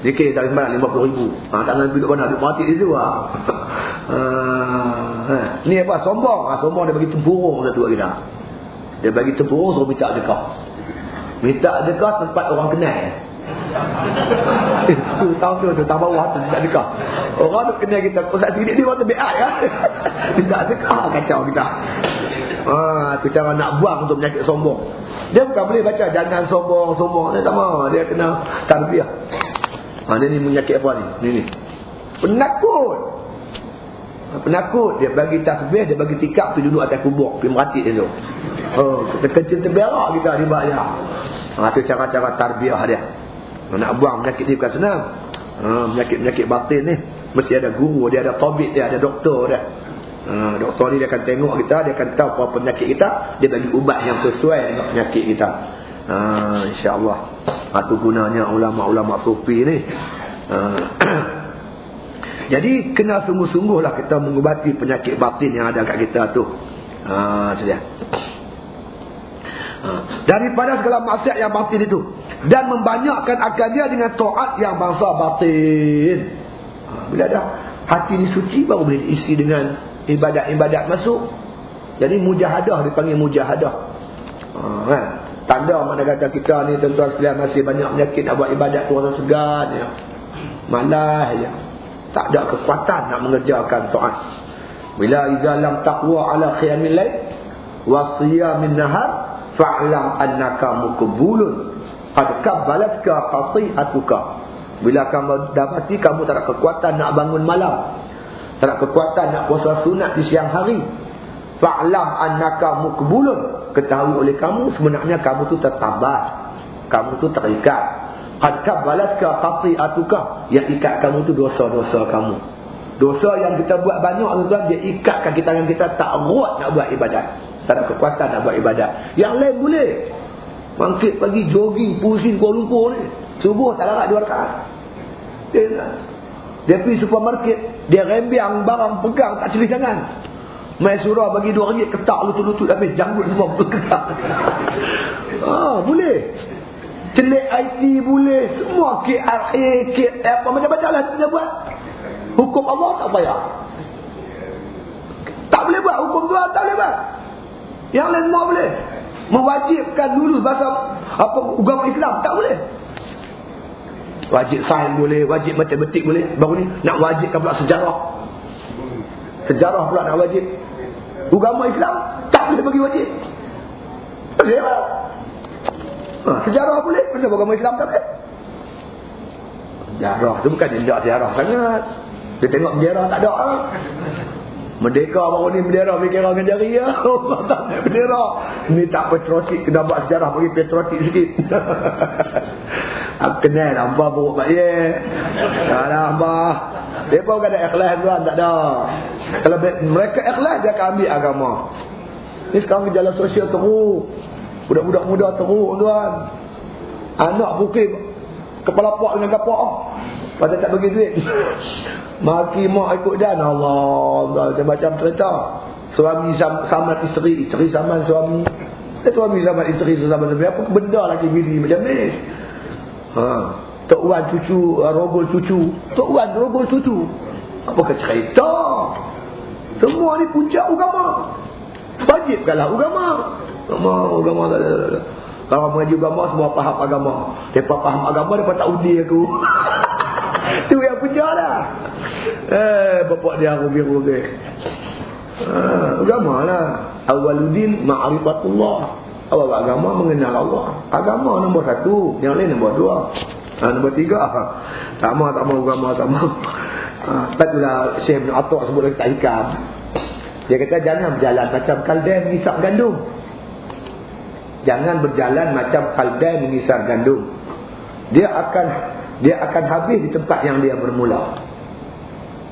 Zikir tak sembarang 50 ribu. Ha, tak nak duduk mana, duduk mati di situ. Ha. [laughs] Ha. Ni apa? Sombong. Ha, sombong dia bagi tempurung satu kita. Dia bagi tempurung suruh minta dekah. Minta dekah tempat orang kenal. Itu tahun tu, tu tahun bawah tu minta dekah. Orang tu kenal kita. Pusat sini dia orang tu biar ya. [laughs] minta dekah kacau kita. Ha, tu cara nak buang untuk penyakit sombong. Dia bukan boleh baca jangan sombong, sombong. Dia tak mahu. Dia kena tarbiyah. Ha, dia ni menyakit apa ni? Ni ni. Penakut. Penakut. Dia bagi tasbih, dia bagi tikap tu duduk atas kubur. Pergi meratik dia tu. Oh, kecil terberak kita di bawah Ha, tu cara-cara tarbiyah dia. Nak buang penyakit ni bukan senang. Ha, penyakit-penyakit batin ni. Mesti ada guru, dia ada tabib dia, ada doktor dia. Ha, doktor ni dia akan tengok kita, dia akan tahu apa penyakit kita. Dia bagi ubat yang sesuai dengan penyakit kita. Ha, InsyaAllah. Ha, gunanya ulama-ulama sufi ni. Ha. Jadi kena sungguh-sungguhlah kita mengubati penyakit batin yang ada kat kita tu. Ha, saja. Ha. Daripada segala maksiat yang batin itu. Dan membanyakkan akal dia dengan to'at yang bangsa batin. Ha, bila ada hati ni suci baru boleh isi dengan ibadat-ibadat masuk. Jadi mujahadah dipanggil mujahadah. Ha, kan? Tanda mana kata kita ni tuan-tuan sekalian masih banyak penyakit nak buat ibadat tu orang segan ya. Malas ya. Tak ada kekuatan nak mengerjakan taat. Bila iza lam taqwa ala khiyamil lail wa siyamin nahar fa'lam annaka muqbulun. Qad kabbalatka khati'atuka. Bila kamu dapati kamu tak ada kekuatan nak bangun malam. Tak ada kekuatan nak puasa sunat di siang hari. Fa'lam annaka muqbulun. Ketahui oleh kamu sebenarnya kamu tu tertabat. Kamu tu terikat. Qad kabbalatka qati'atuka. Yang ikat kamu tu dosa-dosa kamu. Dosa yang kita buat banyak tuan dia ikatkan kita yang kita tak kuat nak buat ibadat. Tak ada kekuatan nak buat ibadat. Yang lain boleh. Bangkit pagi jogging pusing Kuala Lumpur ni. Subuh tak larat dua rakaat. Dia, dia pergi supermarket, dia rembiang barang pegang tak celis jangan. Mai surah bagi dua ringgit ketak lutut-lutut habis janggut semua betul [laughs] ketak. Ah, boleh. Celik IT boleh, semua KRA, KF apa macam-macam lah kita buat. Hukum Allah tak payah. Tak boleh buat hukum Tuhan tak boleh buat. Yang lain semua boleh. Mewajibkan dulu bahasa apa agama Islam tak boleh. Wajib sains boleh, wajib matematik boleh. Baru ni nak wajibkan pula sejarah. Sejarah pula nak wajib. Agama Islam tak boleh bagi wajib. Boleh tak? Ha, sejarah boleh. Kenapa agama Islam tak boleh? Sejarah tu bukan dia tak sejarah sangat. Dia tengok bendera tak ada. Ha? Merdeka baru ni bendera fikir orang jari ya. [laughs] tak ada bendera. Ni tak patriotik kena buat sejarah bagi patriotik sikit. Aku [laughs] kenal hamba buruk pak ye. Tak ada hamba. Mereka bukan ada ikhlas tuan, tak ada. Kalau mereka ikhlas, dia akan ambil agama. Ini sekarang jalan sosial teruk. Budak-budak muda teruk tuan. Anak bukit kepala pak dengan kapak. Pasal tak bagi duit. [laughs] Maki mak ikut dan Allah. Macam-macam cerita. Suami sama isteri. Isteri sama suami. Eh, suami sama isteri sama suami. Apa benda lagi bini macam ni. Ha. Tok Wan cucu uh, rogol cucu. Tok Wan rogol cucu. Apa cerita? Semua ni puncak agama. Wajib kalah agama. Agama, agama tak ada. Kalau mengaji agama semua faham agama. Depa faham agama depa tak undi aku. [laughs] tu yang puncak dah. Eh bapak dia aku biru ke. Ha, agama lah. Awaludin ma'rifatullah. Awal agama mengenal Allah. Agama nombor satu. Yang lain nombor dua. Ha, nombor tiga ha. Tak mahu tak mahu agama tak mahu ha, Itulah Syekh Ibn Atok sebut lagi tak hikam Dia kata jangan berjalan macam kaldai mengisap gandum Jangan berjalan macam kaldai mengisap gandum Dia akan dia akan habis di tempat yang dia bermula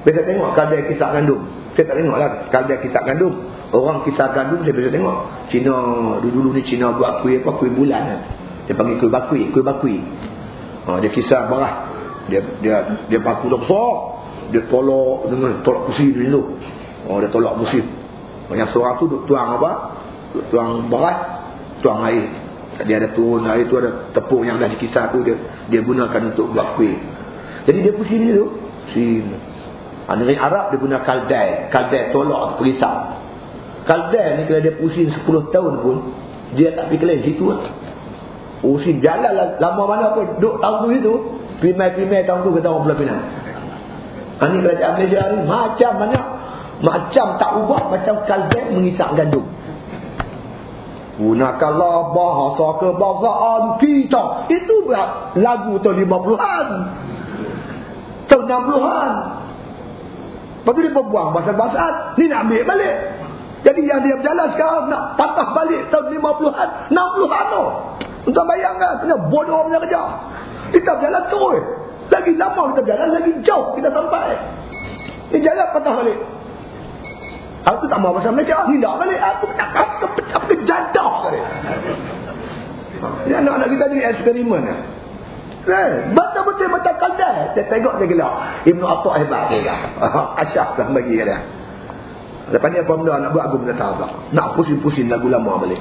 Bisa tengok kaldai kisap gandum Kita tak tengok lah. Kalau dia kisah gandum. Orang kisah gandum dia bisa tengok. Cina, dulu-dulu ni Cina buat kuih apa? Kuih bulan kan. Dia panggil kuih bakui. Kuih bakui. Ha, dia kisah beras. Dia dia dia baku dah besar. Dia tolak dengan tolak kursi situ. Oh, dia tolak kursi. Yang seorang tu duk tuang apa? Duk tuang beras, tuang air. Dia ada turun air tu ada tepung yang dah dikisah tu dia dia gunakan untuk buat kuih. Jadi dia pusing ni tu. Sini. Ha, negeri Arab dia guna kaldai. Kaldai tolak perisam. Kaldai ni kalau dia pusing 10 tahun pun, dia tak pergi kelain situ lah. Pusing jalan lah, lama mana pun, duduk tahun tu itu. Pimai-pimai tahun tu kata orang Pulau Pinang. Ha, ni kerajaan Malaysia ni macam mana? Macam tak ubah, macam kaldai mengisak gandum. Gunakanlah bahasa kebahasaan kita. Itu lagu tahun 50-an. Tahun 60-an. Lepas tu dia berbuang bahasa-bahasa. Ni nak ambil balik. Jadi yang dia berjalan sekarang nak patah balik tahun 50-an. 60-an tu. Untuk bayangkan. Kena bodoh punya kerja. Kita berjalan terus. Lagi lama kita berjalan, lagi jauh kita sampai. Dia jalan patah balik. Aku tak mahu bahasa Malaysia. Tidak balik. Aku tak apa ke jadah. Anak-anak kita ni eksperimen. Eh, betul-betul macam kaldai. Saya tengok dia gelap. Ibn Atta hebat dia. Asyaf lah bagi dia. Lepas ni apa benda nak buat aku benda tahu. Nak pusing-pusing lagu lama balik.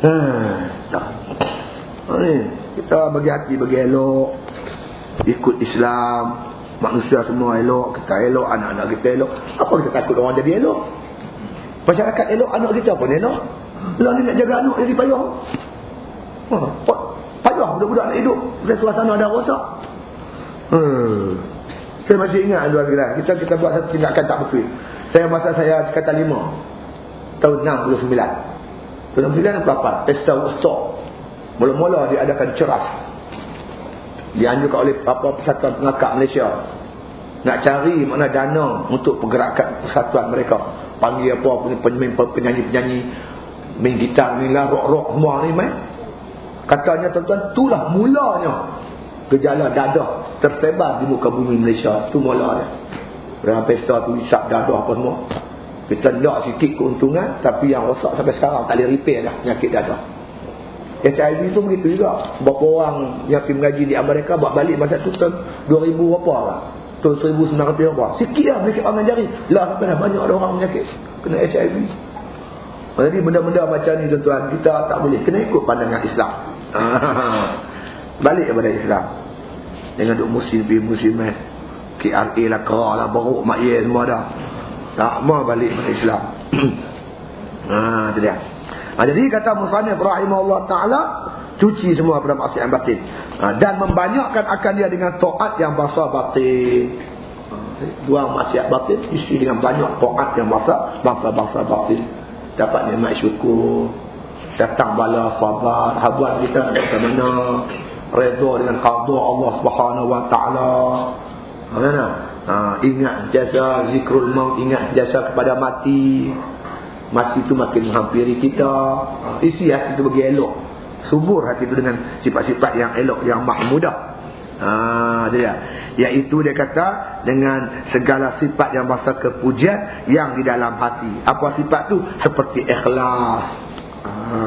Hmm, tak. Ni, kita bagi hati, bagi elok. Ikut Islam. Manusia semua elok. Kita elok, anak-anak kita elok. Apa kita takut orang jadi elok? Masyarakat elok, anak kita pun elok. Bila ni nak jaga anak jadi payah. Oh, Payah budak-budak nak hidup. Dan suasana dah rosak. Hmm. Saya masih ingat luar kita. Kita kita buat satu tindakan tak betul. Saya masa saya kata lima. Tahun 69. Tahun 69 apa? Pesta Woodstock. Mula-mula diadakan ceras. Dianjurkan oleh apa persatuan pengakak Malaysia. Nak cari mana dana untuk pergerakan persatuan mereka. Panggil apa penyanyi-penyanyi. Main gitar ni lah, rock-rock semua ni main. Katanya tuan-tuan, itulah mulanya gejala dadah tersebar di muka bumi Malaysia. Itu mula dia. Dalam pesta tu isap dadah apa semua. Kita nak sikit keuntungan, tapi yang rosak sampai sekarang tak boleh repair dah penyakit dadah. HIV tu begitu juga. Berapa orang yang pergi mengaji di Amerika buat balik masa tu tahun 2000 berapa lah. Tahun 1900 berapa. Sikit lah penyakit orang jari. Lah sampai dah banyak ada orang penyakit. Kena HIV. Jadi benda-benda macam ni tuan-tuan, kita tak boleh. Kena ikut pandangan Islam. [laughs] Balik kepada Islam. Dengan duk musim pergi musim eh. KRA lah, kerah lah, beruk, mak ye semua dah. Tak mau balik kepada Islam. [clears throat] ha, itu dia. Ha, jadi kata Musanya Allah Ta'ala, cuci semua pada maksiat yang batin. Ha, dan membanyakkan akan dia dengan to'at yang basah batin. Buang maksiat batin, isi dengan banyak to'at yang basah, bangsa-bangsa batin. Dapat nikmat syukur datang bala sabar habuat kita macam mana redha dengan qada Allah Subhanahu wa taala ha, ingat jasa zikrul maut ingat jasa kepada mati mati itu makin menghampiri kita isi hati itu bagi elok subur hati itu dengan sifat-sifat yang elok yang mahmudah Ha, dia. Iaitu dia kata dengan segala sifat yang bahasa kepujian yang di dalam hati. Apa sifat tu? Seperti ikhlas, Ha.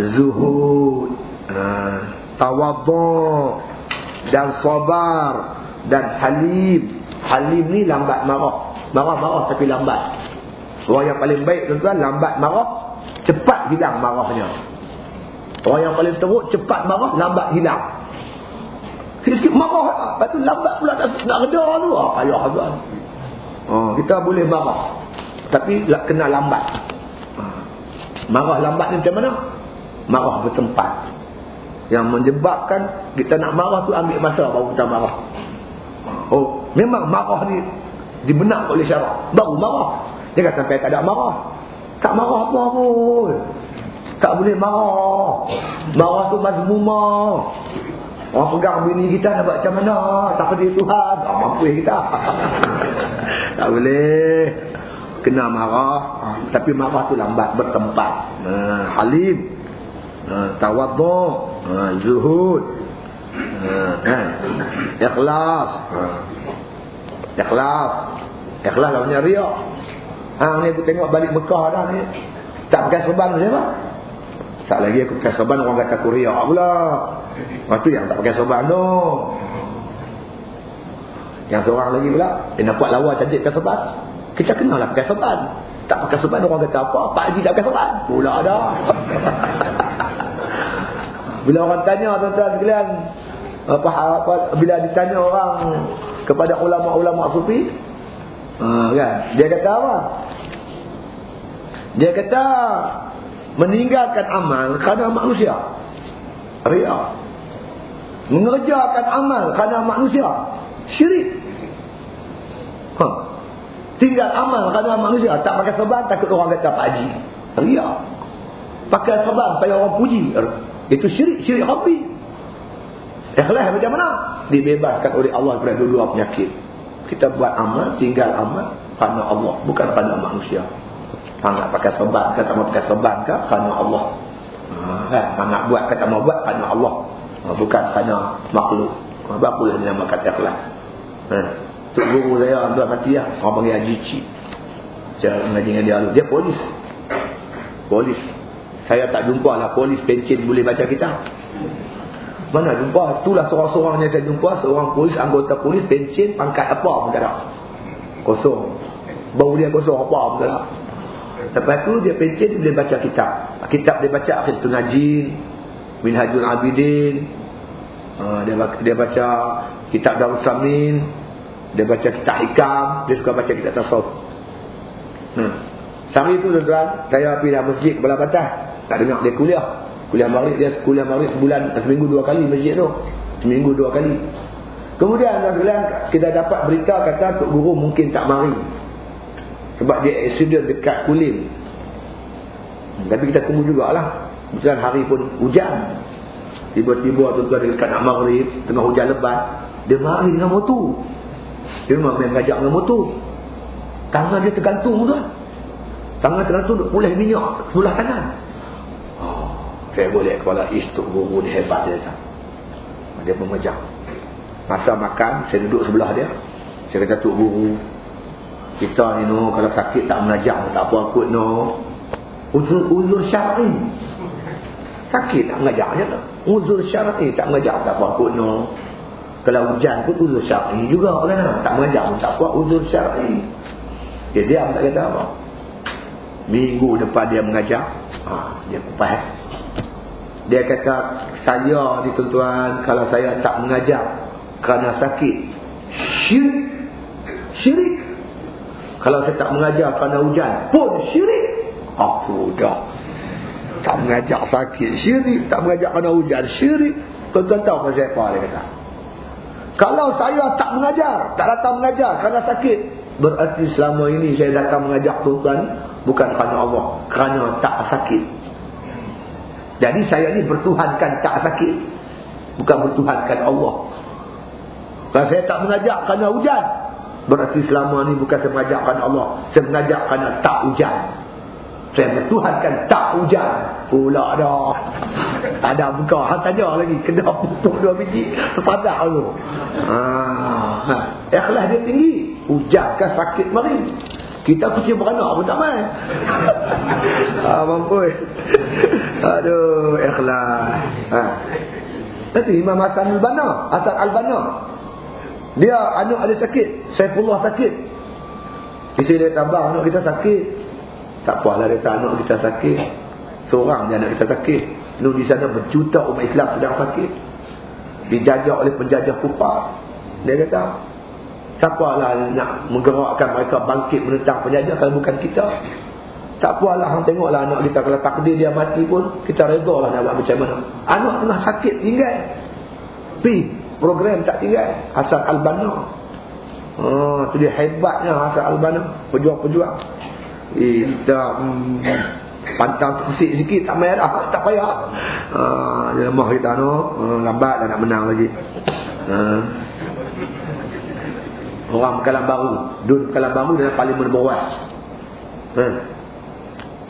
zuhud ha. tawadhu dan sabar dan halim halim ni lambat marah marah-marah tapi lambat orang yang paling baik tuan-tuan lambat marah cepat hilang marahnya orang yang paling teruk cepat marah lambat hilang sikit-sikit marah lepas tu lambat pula nak, nak reda tu ah, payah tuan oh, kita boleh marah tapi kena lambat Marah lambat ni macam mana? Marah bertempat. Yang menyebabkan kita nak marah tu ambil masa baru kita marah. Oh, memang marah ni dibenak oleh syarak. Baru marah. Jangan sampai tak ada marah. Tak marah apa pun. Tak boleh marah. Marah tu mazmumah. Orang pegang bini kita nak buat macam mana? Tak pedih Tuhan. Tak mampu kita. [laughs] tak boleh kena marah tapi marah tu lambat bertempat ha, halim ha, tawadhu ha, zuhud ha, ikhlas ikhlas Ikhlas lah punya riak. Ha, ni aku tengok balik Mekah dah ni. Tak pakai serban siapa? Tak lagi aku pakai serban orang kata aku riak pula. Lepas tu yang tak pakai serban tu. Yang seorang lagi pula, dia buat lawa cantik pakai serban. Kita kenal lah pakai serban. Tak pakai serban orang kata apa? Pak Haji tak pakai serban. Pula ada. [laughs] Bila orang tanya tuan-tuan sekalian, apa, apa bila ditanya orang kepada ulama-ulama sufi, ha, kan? Dia kata apa? Dia kata meninggalkan amal kerana manusia. Ria. Mengerjakan amal kerana manusia. Syirik. Ha. Tinggal amal kerana manusia. Tak pakai sebab takut orang kata Pak Haji. Ria. Pakai sebab supaya orang puji. Itu syirik, syirik hobi. Ikhlas macam mana? Dibebaskan oleh Allah daripada dua penyakit. Kita buat amal, tinggal amal kerana Allah, bukan kerana manusia. Hang nak pakai sebab ke tak mau pakai sebab ke kerana Allah. Ha, hang nak buat ke tak mau buat kerana Allah. Ha, bukan kerana makhluk. Ha, apa pula dinamakan ikhlas. Ha. Tuk guru saya Abdul Fatih orang panggil Haji Cik. Saya mengaji dengan dia Dia polis. Polis. Saya tak jumpa lah polis pencin boleh baca kita. Mana jumpa? Itulah seorang-seorang yang saya jumpa. Seorang polis, anggota polis, pencin, pangkat apa pun tak ada. Kosong. Bau dia kosong apa pun tak ada. Lepas tu dia pencin, dia boleh baca kitab. Kitab dia baca Akhir Tunajin, Minhajul Abidin. Uh, dia, dia baca kitab Darul Samin. Dia baca kitab Hikam. Dia suka baca kitab Tasawuf. Hmm. Sambil itu tuan-tuan, saya pergi dalam masjid kepala patah. Tak dengar dia kuliah. Kuliah maghrib dia kuliah maghrib sebulan seminggu dua kali masjid tu. Seminggu dua kali. Kemudian kadang kita dapat berita kata tok guru mungkin tak mari. Sebab dia accident dekat Kulim. Tapi kita tunggu jugalah. Misalnya hari pun hujan. Tiba-tiba tuan-tuan dekat nak maghrib, tengah hujan lebat, dia mari dengan motor. Dia memang main ngajak dengan motor. Tangan dia tergantung tuan. Tangan tergantung duk pulih minyak sebelah kanan. Saya boleh kepala istuk guru ni hebat dia tak? Dia memejam. Masa makan, saya duduk sebelah dia. Saya kata, Tuk Guru, kita ni no, kalau sakit tak mengajar, tak apa akut no. Uzur, uzur syar'i. Sakit tak mengajar je tak? Uzur syar'i tak mengajar, tak apa akut no. Kalau hujan pun uzur syar'i juga kan? Tak mengajar pun tak apa, uzur syar'i. Dia diam tak kata apa. Minggu depan dia mengajar, ha, dia kupas. Dia kata, saya ni tuan-tuan, kalau saya tak mengajar kerana sakit, syirik. Syirik. Kalau saya tak mengajar kerana hujan, pun syirik. Aku dah. Tak mengajar sakit, syirik. Tak mengajar kerana hujan, syirik. Tuan-tuan tahu pasal apa dia kata. Kalau saya tak mengajar, tak datang mengajar kerana sakit, berarti selama ini saya datang mengajar tuan-tuan, bukan kerana Allah, kerana tak sakit. Jadi saya ni bertuhankan tak sakit. Bukan bertuhankan Allah. Kalau saya tak mengajak kerana hujan. Berarti selama ni bukan saya mengajak kerana Allah. Saya mengajak kerana tak hujan. Saya bertuhankan tak hujan. Pula dah. Ada buka. Han tanya lagi. Kena putus dua biji. Sepadak tu. Ha. Ikhlas dia tinggi. Hujan kan sakit mari. Kita kucing beranak pun tak main. [laughs] ah, mampu. Aduh, ikhlas. Ha. Nanti Imam Hasan Al-Bana. Hasan Al-Bana. Dia anak ada sakit. Saifullah sakit. Isteri dia tambah anak kita sakit. Tak apalah dia tak anak kita sakit. Seorang dia anak kita sakit. Lalu di sana berjuta umat Islam sedang sakit. Dijajah oleh penjajah kupar. Dia kata, Siapalah nak menggerakkan mereka bangkit menentang penjajah kalau bukan kita. Tak apalah hang tengoklah anak kita kalau takdir dia mati pun kita reda lah nak buat macam mana. Anak tengah sakit tinggal. Pi program tak tinggal. Hasan Al-Banna. Oh, tu dia hebatnya Hasan Al-Banna. Pejuang-pejuang. Kita hmm, pantang tersik sikit tak payah dah. Tak payah. Ah, dia lemah kita no. Uh, lambat dah nak menang lagi. Uh. Orang kalam baru. Dun kalam baru dengan parlimen bawah. Ha.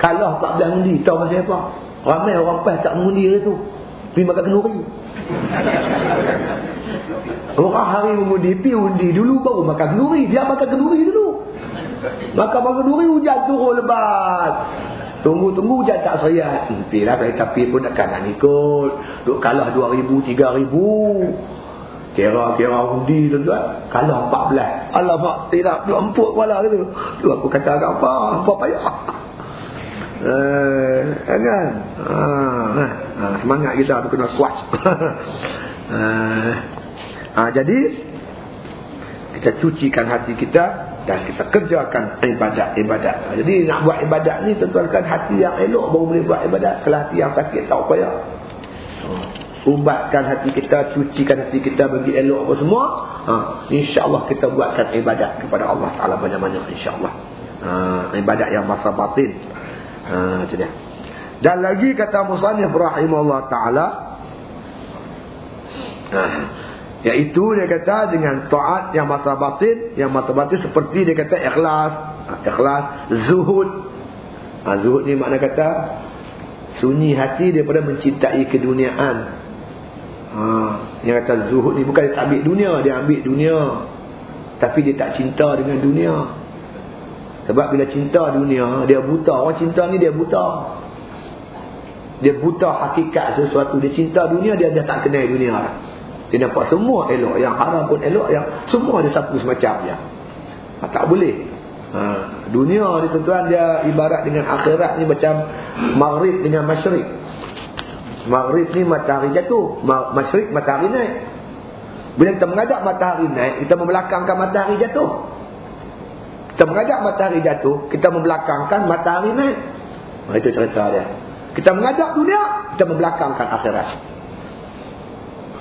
Kalah 14 undi. Tahu pasal apa? Ramai orang pas tak mengundi tu. Pergi makan kenuri. Orang hari mengundi. Pergi undi dulu baru makan kenuri. Dia makan kenuri dulu. Maka masa duri hujan turun lebat. Tunggu-tunggu hujan tak seriat. Nantilah tapi pun nak ikut. Duk kalah 2,000, 3,000. Kira-kira undi tu tuan. Kalah 14. Alamak, tidak. Duk empuk kepala tu. Tu aku kata apa? Apa payah? Eh, kan? Ha, ha, semangat kita tu kena kuat. [laughs] eh, ha, jadi kita cucikan hati kita dan kita kerjakan ibadat-ibadat. Jadi nak buat ibadat ni tentukan hati yang elok baru boleh buat ibadat. Kalau hati yang sakit tak payah. Ubatkan hati kita, cucikan hati kita bagi elok apa semua. Ha, InsyaAllah kita buatkan ibadat kepada Allah Ta'ala banyak-banyak insyaAllah. Ha, ibadat yang masa batin. Ha, itu dia. Dan lagi kata Musanif Rahimahullah Ta'ala. Ha, Iaitu dia kata dengan taat yang masa batin. Yang masa batin seperti dia kata ikhlas. Ha, ikhlas. Zuhud. Ha, zuhud ni makna kata. Sunyi hati daripada mencintai keduniaan. Ha, yang kata zuhud ni bukan dia tak ambil dunia. Dia ambil dunia. Tapi dia tak cinta dengan dunia. Sebab bila cinta dunia. Dia buta. Orang cinta ni dia buta. Dia buta hakikat sesuatu. Dia cinta dunia. Dia dah tak kenal dunia lah. Dia nampak semua elok. Yang haram pun elok. Yang semua dia sapu semacam dia. Ha, tak boleh. Ha, dunia ni tuan-tuan dia ibarat dengan akhirat ni macam maghrib dengan masyrik. Maghrib ni matahari jatuh. Masyrik matahari naik. Bila kita mengajak matahari naik, kita membelakangkan matahari jatuh. Kita mengajak matahari jatuh, kita membelakangkan matahari naik. Ha, itu cerita dia. Kita mengajak dunia, kita membelakangkan akhirat.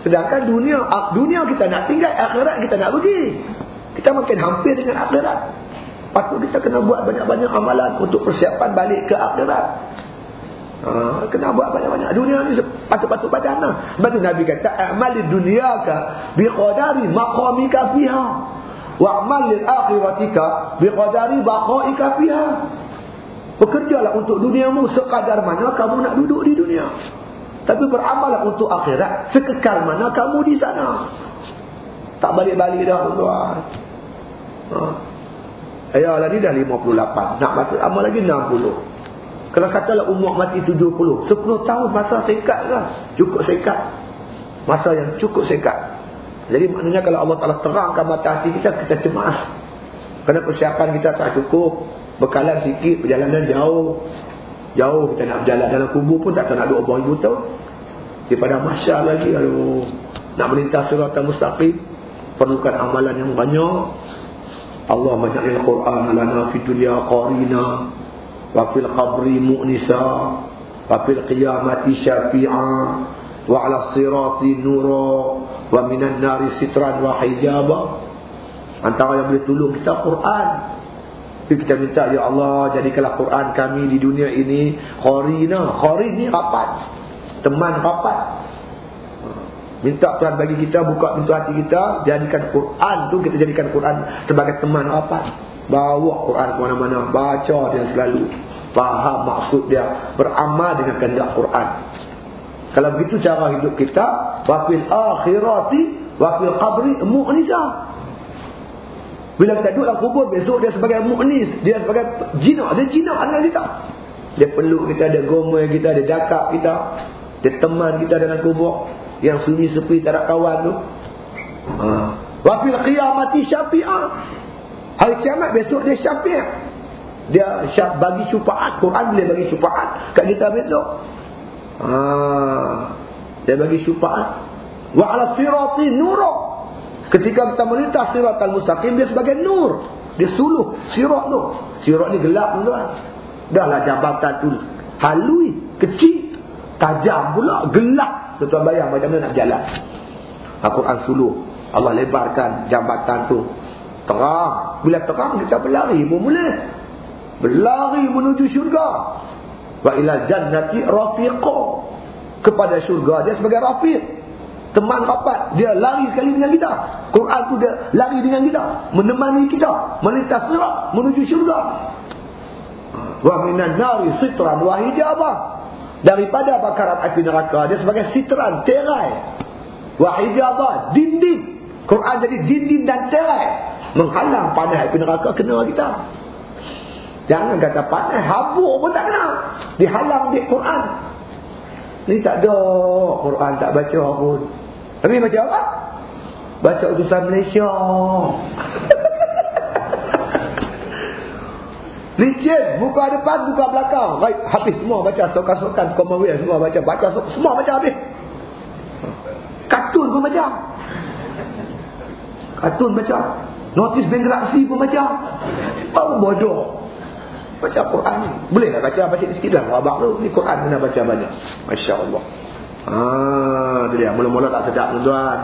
Sedangkan dunia dunia kita nak tinggal, akhirat kita nak pergi. Kita makin hampir dengan akhirat. Patut kita kena buat banyak-banyak amalan untuk persiapan balik ke akhirat. Ha, kena buat banyak-banyak. Dunia ni patut-patut badan lah. Sebab tu Nabi kata, A'malid dunyaka biqadari maqamika fiha. Wa'amalil akhiratika biqadari baqaika fiha. Bekerjalah untuk duniamu sekadar mana kamu nak duduk di dunia. Tapi beramal untuk akhirat. Sekekal mana kamu di sana. Tak balik-balik dah tuan. Ha. Ayah lah ni dah 58. Nak baca amal lagi 60. Kalau katalah umur mati 70. 10 tahun masa sekat lah. Cukup sekat. Masa yang cukup sekat. Jadi maknanya kalau Allah Ta'ala terangkan mata hati kita, kita cemas. Kerana persiapan kita tak cukup. Bekalan sikit, perjalanan jauh. Jauh kita nak berjalan dalam kubur pun tak nak dua ribu tahun. Daripada masyar lagi. Aduh. Nak melintas surat al-mustaqim. Perlukan amalan yang banyak. Allah majahil Quran. Lana fi dunia qarina. Wa fil qabri mu'nisa. Wa fil qiyamati syafi'a. Wa ala sirati nura. Wa minan nari sitran wa hijaba. Antara yang boleh tolong kita Quran. Kita minta ya Allah jadikanlah Quran kami di dunia ini qarina. Qarin ni rapat. Teman rapat. Minta Tuhan bagi kita buka pintu hati kita jadikan Quran tu kita jadikan Quran sebagai teman rapat. Bawa Quran ke mana-mana, baca dia selalu. Faham maksud dia, beramal dengan kehendak Quran. Kalau begitu cara hidup kita, wa fil akhirati wa fil qabri mu'nisa. Bila kita duduk dalam kubur besok dia sebagai mu'nis. Dia sebagai jinak. Dia jinak anak kita. Dia peluk kita, dia gomel kita, dia jakap kita. Dia teman kita dalam kubur. Yang sunyi sepi tak ada kawan tu. Ha. Wafil qiyamati syafi'ah. Hari kiamat besok dia syafi'ah. Dia syaf bagi syufaat. Quran boleh bagi syufaat. Kat kita besok. Ha. Dia bagi syufaat. Wa ala sirati nuruk. Ketika kita melintas sirat al-mustaqim, dia sebagai nur. Dia suluh sirat tu. Sirat ni gelap tuan. Dahlah jabatan tu. Halui, kecil, tajam pula, gelap. Tuan bayang macam mana nak jalan. Al-Quran suluh. Allah lebarkan jabatan tu. Terang. Bila terang, kita berlari pun boleh. Berlari menuju syurga. Wa ila jannati rafiqah. Kepada syurga dia sebagai rafiq. Teman rapat. Dia lari sekali dengan kita. Quran tu dia lari dengan kita. Menemani kita. Melintas sirat menuju syurga. Wa minan nari sitran wa hijabah daripada bakaran api neraka dia sebagai sitran terai. Wa hijabah dinding Quran jadi dinding dan terai menghalang panas api neraka kena kita Jangan kata pandai. Habuk pun tak kenal. Dihalang di Quran. Ni tak ada Quran tak baca pun. Tapi baca apa? Baca utusan Malaysia. [laughs] Licin, buka depan, buka belakang. Baik, habis semua baca sokan-sokan Commonwealth semua baca, baca semua baca habis. Kartun pun baca. Kartun baca. Notis bank galaksi pun baca. Baru bodoh. Baca Quran ni. Boleh tak baca baca sikit dah. Abang tu ni Quran kena baca banyak. Masya-Allah. Ah, dia mula-mula tak sedap tuan-tuan.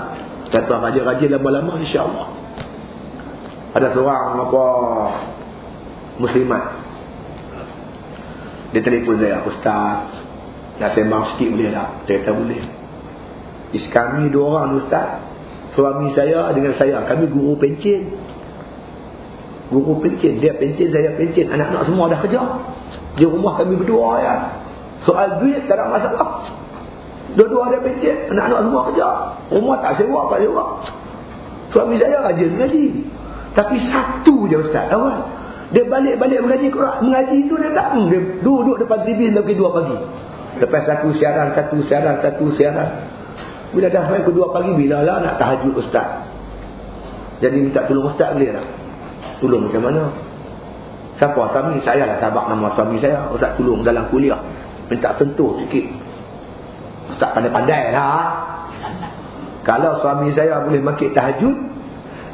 Kata rajin-rajin lama-lama insya-Allah. Ada seorang apa muslimat. Dia telefon saya, Ustaz. Nak sembang sikit boleh tak? Saya kata boleh. Is kami dua orang Ustaz. Suami saya dengan saya. Kami guru pencin. Guru pencin. Dia pencin, saya pencin. Anak-anak semua dah kerja. Di rumah kami berdua ya. Soal duit tak ada masalah. Dua-dua ada pencin. Anak-anak semua kerja. Rumah tak sewa, tak sewa. Suami saya rajin mengaji. Tapi satu je Ustaz. Awal. Dia balik-balik mengaji Quran. Mengaji itu dia tak. Hmm, dia duduk depan TV sampai dua pagi. Lepas satu siaran, satu siaran, satu siaran. Bila dah sampai kedua pagi, bila lah nak tahajud Ustaz. Jadi minta tolong Ustaz boleh tak? Tolong macam mana? Siapa suami? Saya lah tabak nama suami saya. Ustaz tolong dalam kuliah. Minta sentuh sikit. Ustaz pandai-pandai lah. Kalau suami saya boleh makik tahajud,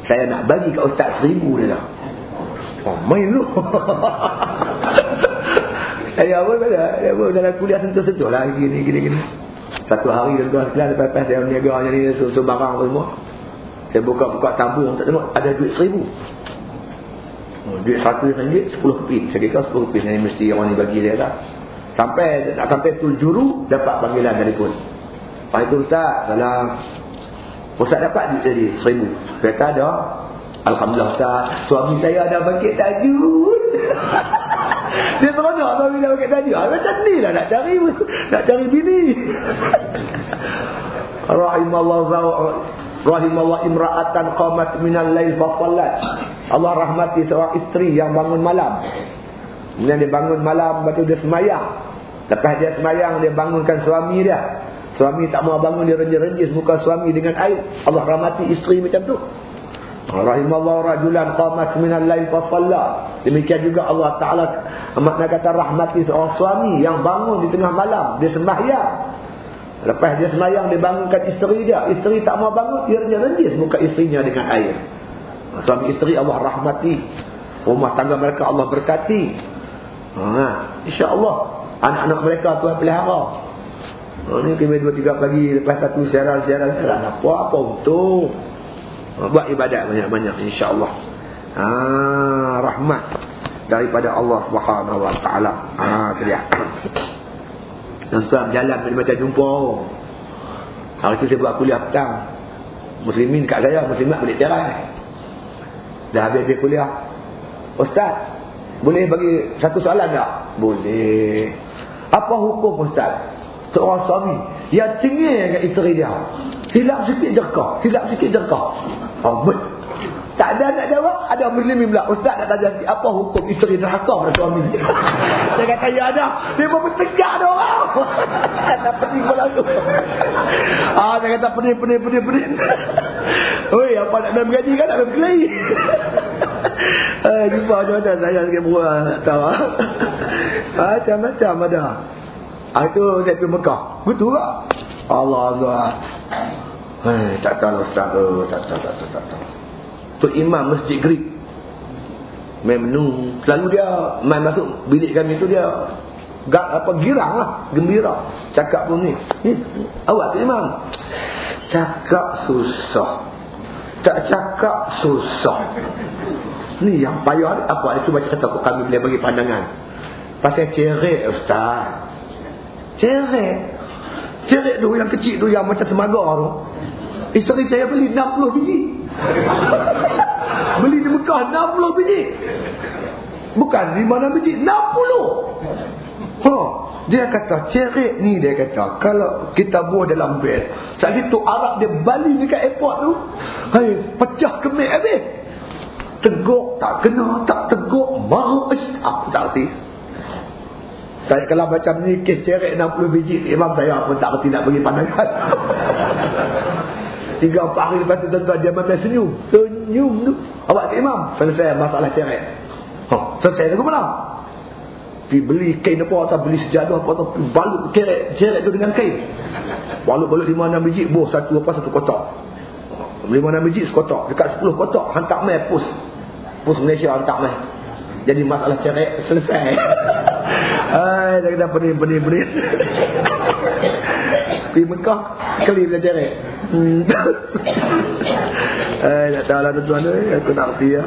saya nak bagi ke Ustaz seribu dia lah. Oh, main lu. [laughs] Saya apa pada? Saya apa dalam kuliah sentuh-sentuh lah gini gini gini. Satu hari tuan-tuan sekalian lepas-lepas saya meniaga ni susu barang apa semua. Saya buka-buka tabung tak tengok ada duit seribu. Oh, duit satu ringgit sepuluh keping. Saya kira sepuluh keping ni mesti orang ni bagi dia lah. Sampai nak sampai tu juru dapat panggilan telefon. Pak itu Ustaz, salam. Ustaz dapat duit tadi seribu. Kata ada. Alhamdulillah Ustaz, suami saya ada bangkit tajud. [laughs] Dia seronok suami dah bangkit tajud. Ah, macam ni lah nak cari nak cari bini. Rahimallah Rahimallah imra'atan qamat minal lail fa Allah rahmati seorang isteri yang bangun malam. Kemudian dia bangun malam, lepas dia semayang. Lepas dia semayang, dia bangunkan suami dia. Suami tak mau bangun, dia renjis-renjis muka suami dengan air. Allah rahmati isteri macam tu. Rahimallahu rajulan qamat minal lail fa shalla. Demikian juga Allah Taala amat nak kata rahmati seorang suami yang bangun di tengah malam dia sembahyang. Lepas dia sembahyang dia bangunkan isteri dia. Isteri tak mau bangun dia renjis muka isterinya dengan air. Suami isteri Allah rahmati. Rumah tangga mereka Allah berkati. Ha, insya-Allah anak-anak mereka Tuhan pelihara. Oh, ni kami dua tiga pagi lepas satu siaran-siaran siaran apa apa untuk buat ibadat banyak-banyak insya-Allah. Ha rahmat daripada Allah Subhanahu wa taala. Ha dia. Dan tuan jalan bila macam jumpa. Hari tu saya buat kuliah petang. Muslimin kat saya, muslimat boleh cerai. Dah habis dia kuliah. Ustaz, boleh bagi satu soalan tak? Boleh. Apa hukum Ustaz? Seorang suami yang cengih dengan isteri dia. Silap sikit jerkah. Silap sikit jerkah. Oh. Tak ada nak jawab. Ada muslimin pula. Ustaz nak tanya sikit. Apa hukum isteri neraka pada suami? [laughs] Saya kata ya ada. Dia pun bertegak ada orang. [laughs] Kata pening pula tu. Ah, saya kata pening, pening, pening, pening. [laughs] Oi, apa nak dalam gaji kan? Nak dalam kelai. Eh, jumpa macam-macam. Saya sikit buah. Tak tahu. Ah. Macam-macam ada. Ah, itu saya pergi Mekah. Betul tak? Allah Allah. Hei, tak tahu Ustaz tu. Tak tahu, tak tahu, tak tahu. Tu imam masjid Greek. Main menu. Selalu dia main masuk bilik kami tu dia gak apa girang lah. Gembira. Cakap pun ni. ni awak tu imam. Cakap susah. Tak cakap susah. Ni yang payah apa itu baca kata kami boleh bagi pandangan. Pasal cerik Ustaz. Cerik. Cerik tu yang kecil tu yang macam semaga tu. Isteri saya beli 60 biji. [laughs] beli di Mekah 60 biji. Bukan 5 biji, 60. Ha, dia kata cerik ni dia kata kalau kita buah dalam bel. Jadi tu Arab dia balik dekat airport tu. Hai, pecah kemik habis. Teguk tak kena, tak teguk mahu Apa tak arti saya kalau macam ni kes cerek 60 biji Imam saya pun tak kerti nak bagi pandangan. [laughs] Tiga empat hari lepas tu tuan-tuan dia memang senyum. Senyum tu. Awak ke Imam? Selesai masalah cerek ha, Selesai lagu malam Pergi beli kain apa atau beli sejadah apa atau balut cerek, cerek tu dengan kain. Balut-balut lima enam biji Boh satu apa satu kotak. Lima enam biji sekotak. Dekat sepuluh kotak Hantar mail pus. Pus Malaysia hantar mail. Jadi masalah cerek selesai. [laughs] Hai, dah kena pening-pening-pening. Pergi Mekah, dah cerek. Hmm. [laughs] Hai, tak tahu lah tuan-tuan eh. Aku tak kerti ya.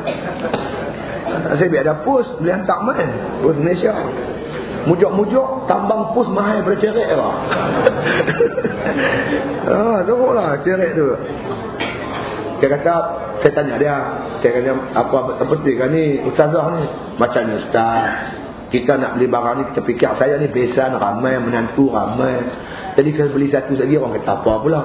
Saya biar ada pus, boleh hantar main. Pus Malaysia. Mujuk-mujuk, tambang pus mahal daripada cerek lah. [laughs] ah, tengok lah cerek tu. Saya kata, saya tanya dia, saya kata, apa seperti kan ni, ustazah ni? Macam ni ustaz. Kita nak beli barang ni, kita fikir, saya ni besan, ramai, menantu, ramai. Jadi kalau beli satu lagi, orang kata apa pula?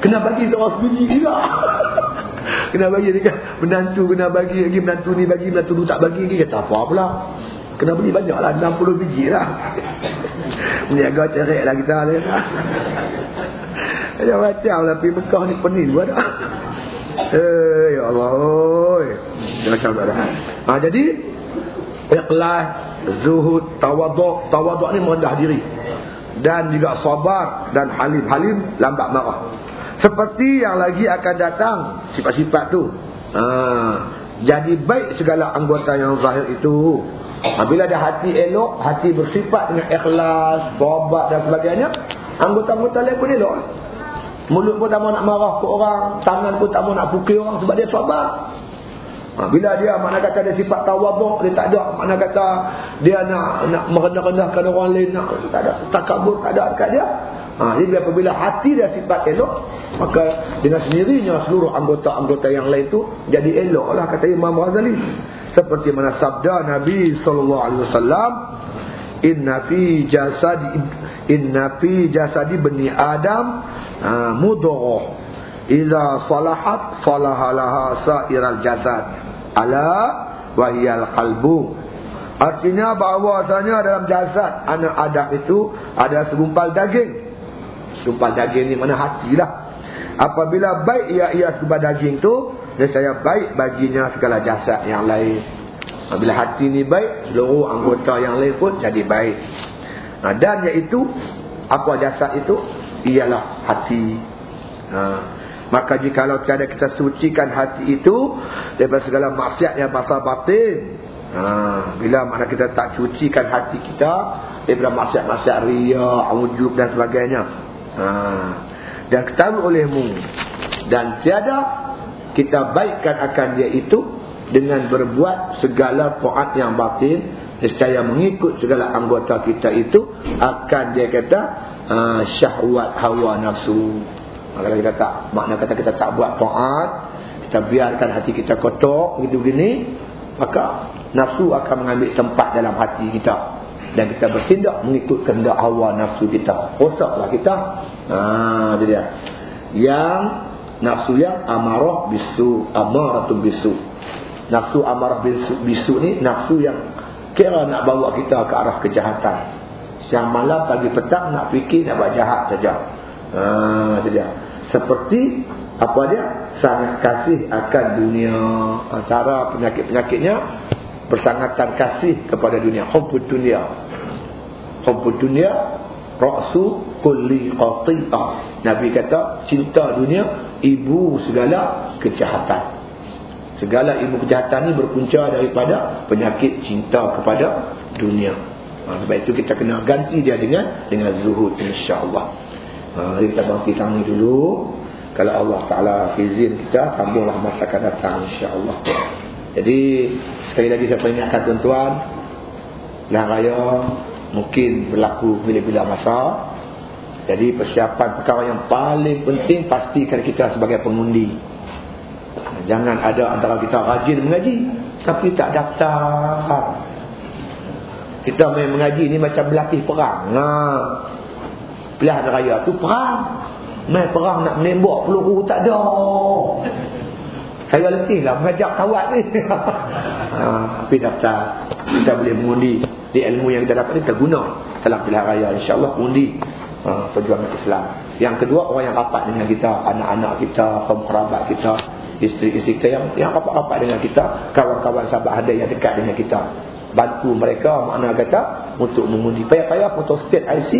Kena bagi seorang sebiji juga. [laughs] kena bagi dia menantu, kena bagi lagi, menantu ni bagi, menantu tu tak bagi lagi, kata apa pula? Kena beli banyak lah, 60 biji lah. [laughs] Meniaga cerik lah kita. Macam-macam [laughs] lah, pergi Mekah ni pening pun ada. Eh ya Allah. Macam tak ada. Ha jadi ikhlas, zuhud, tawaduk, tawaduk ni merendah diri. Dan juga sabar dan halim-halim lambat marah. Seperti yang lagi akan datang sifat-sifat tu. Ha jadi baik segala anggota yang zahir itu. Apabila ada hati elok, hati bersifat dengan ikhlas, tobat dan sebagainya, anggota-anggota lain pun elok. Mulut pun tak mau nak marah ke orang. Tangan pun tak mau nak pukul orang sebab dia sabar. Ha, bila dia mana kata dia sifat tawabuk, dia tak ada. Mana kata dia nak nak merendah-rendahkan orang lain. Nak, tak ada. Takabur tak ada dekat dia. Ha, jadi apabila hati dia sifat elok. Maka dengan sendirinya seluruh anggota-anggota yang lain tu jadi elok lah kata Imam Razali. Seperti mana sabda Nabi SAW. Inna fi jasadi inna fi jasadi bani Adam ha, mudghah idza salahat salahalaha sa'iral jasad ala wahiyal qalbu artinya bahawasanya dalam jasad anak adam itu ada segumpal daging segumpal daging ni mana hatilah apabila baik ia ia sebab daging tu saya baik baginya segala jasad yang lain Bila hati ni baik, seluruh anggota yang lain pun jadi baik. Nah, dan iaitu, apa jasad itu? ialah hati. Ha. Maka jika tiada kita sucikan hati itu daripada segala maksiat yang pasal batin. Ha. Bila mana kita tak sucikan hati kita daripada maksiat-maksiat ria, wujud dan sebagainya. Ha. Dan ketahui olehmu. Dan tiada kita baikkan akan dia itu dengan berbuat segala puat yang batin. Nescaya mengikut segala anggota kita itu akan dia kata uh, syahwat hawa nafsu. Kalau kita tak makna kata kita tak buat taat, kita biarkan hati kita kotor begitu begini, maka nafsu akan mengambil tempat dalam hati kita dan kita bertindak mengikut kehendak hawa nafsu kita. Rosaklah kita. Ha dia. Yang nafsu yang amarah bisu, amaratu bisu. Nafsu amarah bisu, bisu ni nafsu yang kira nak bawa kita ke arah kejahatan. Siang malam pagi petang nak fikir nak buat jahat saja. Ha saja. Seperti apa dia? Sangat kasih akan dunia. Antara penyakit-penyakitnya bersangatan kasih kepada dunia. Hubbud dunia. Hubbud dunia ra'su kulli qati'ah. Nabi kata cinta dunia ibu segala kejahatan. Segala ibu kejahatan ni berpunca daripada penyakit cinta kepada dunia. Ha, sebab itu kita kena ganti dia dengan dengan zuhud insya-Allah. Ha, jadi kita berhenti kami dulu. Kalau Allah Taala izin kita sambunglah masa akan datang insya-Allah. Jadi sekali lagi saya peringatkan tuan-tuan Lah raya mungkin berlaku bila-bila masa. Jadi persiapan perkara yang paling penting pastikan kita sebagai pengundi. Jangan ada antara kita rajin mengaji tapi tak daftar. Kita main mengaji ni macam berlatih perang. Ha. Pilihan raya tu perang. Main perang nak menembak peluru tak ada. Saya letih lah mengajak kawan ni. [laughs] ha, tapi daftar. kita boleh mengundi di ilmu yang kita dapat ni kita guna dalam pilihan raya insyaAllah undi uh, perjuangan Islam yang kedua orang yang rapat dengan kita anak-anak kita kaum kerabat kita isteri-isteri kita yang yang rapat-rapat dengan kita kawan-kawan sahabat ada yang dekat dengan kita bantu mereka makna kata untuk mengundi payah-payah foto state IC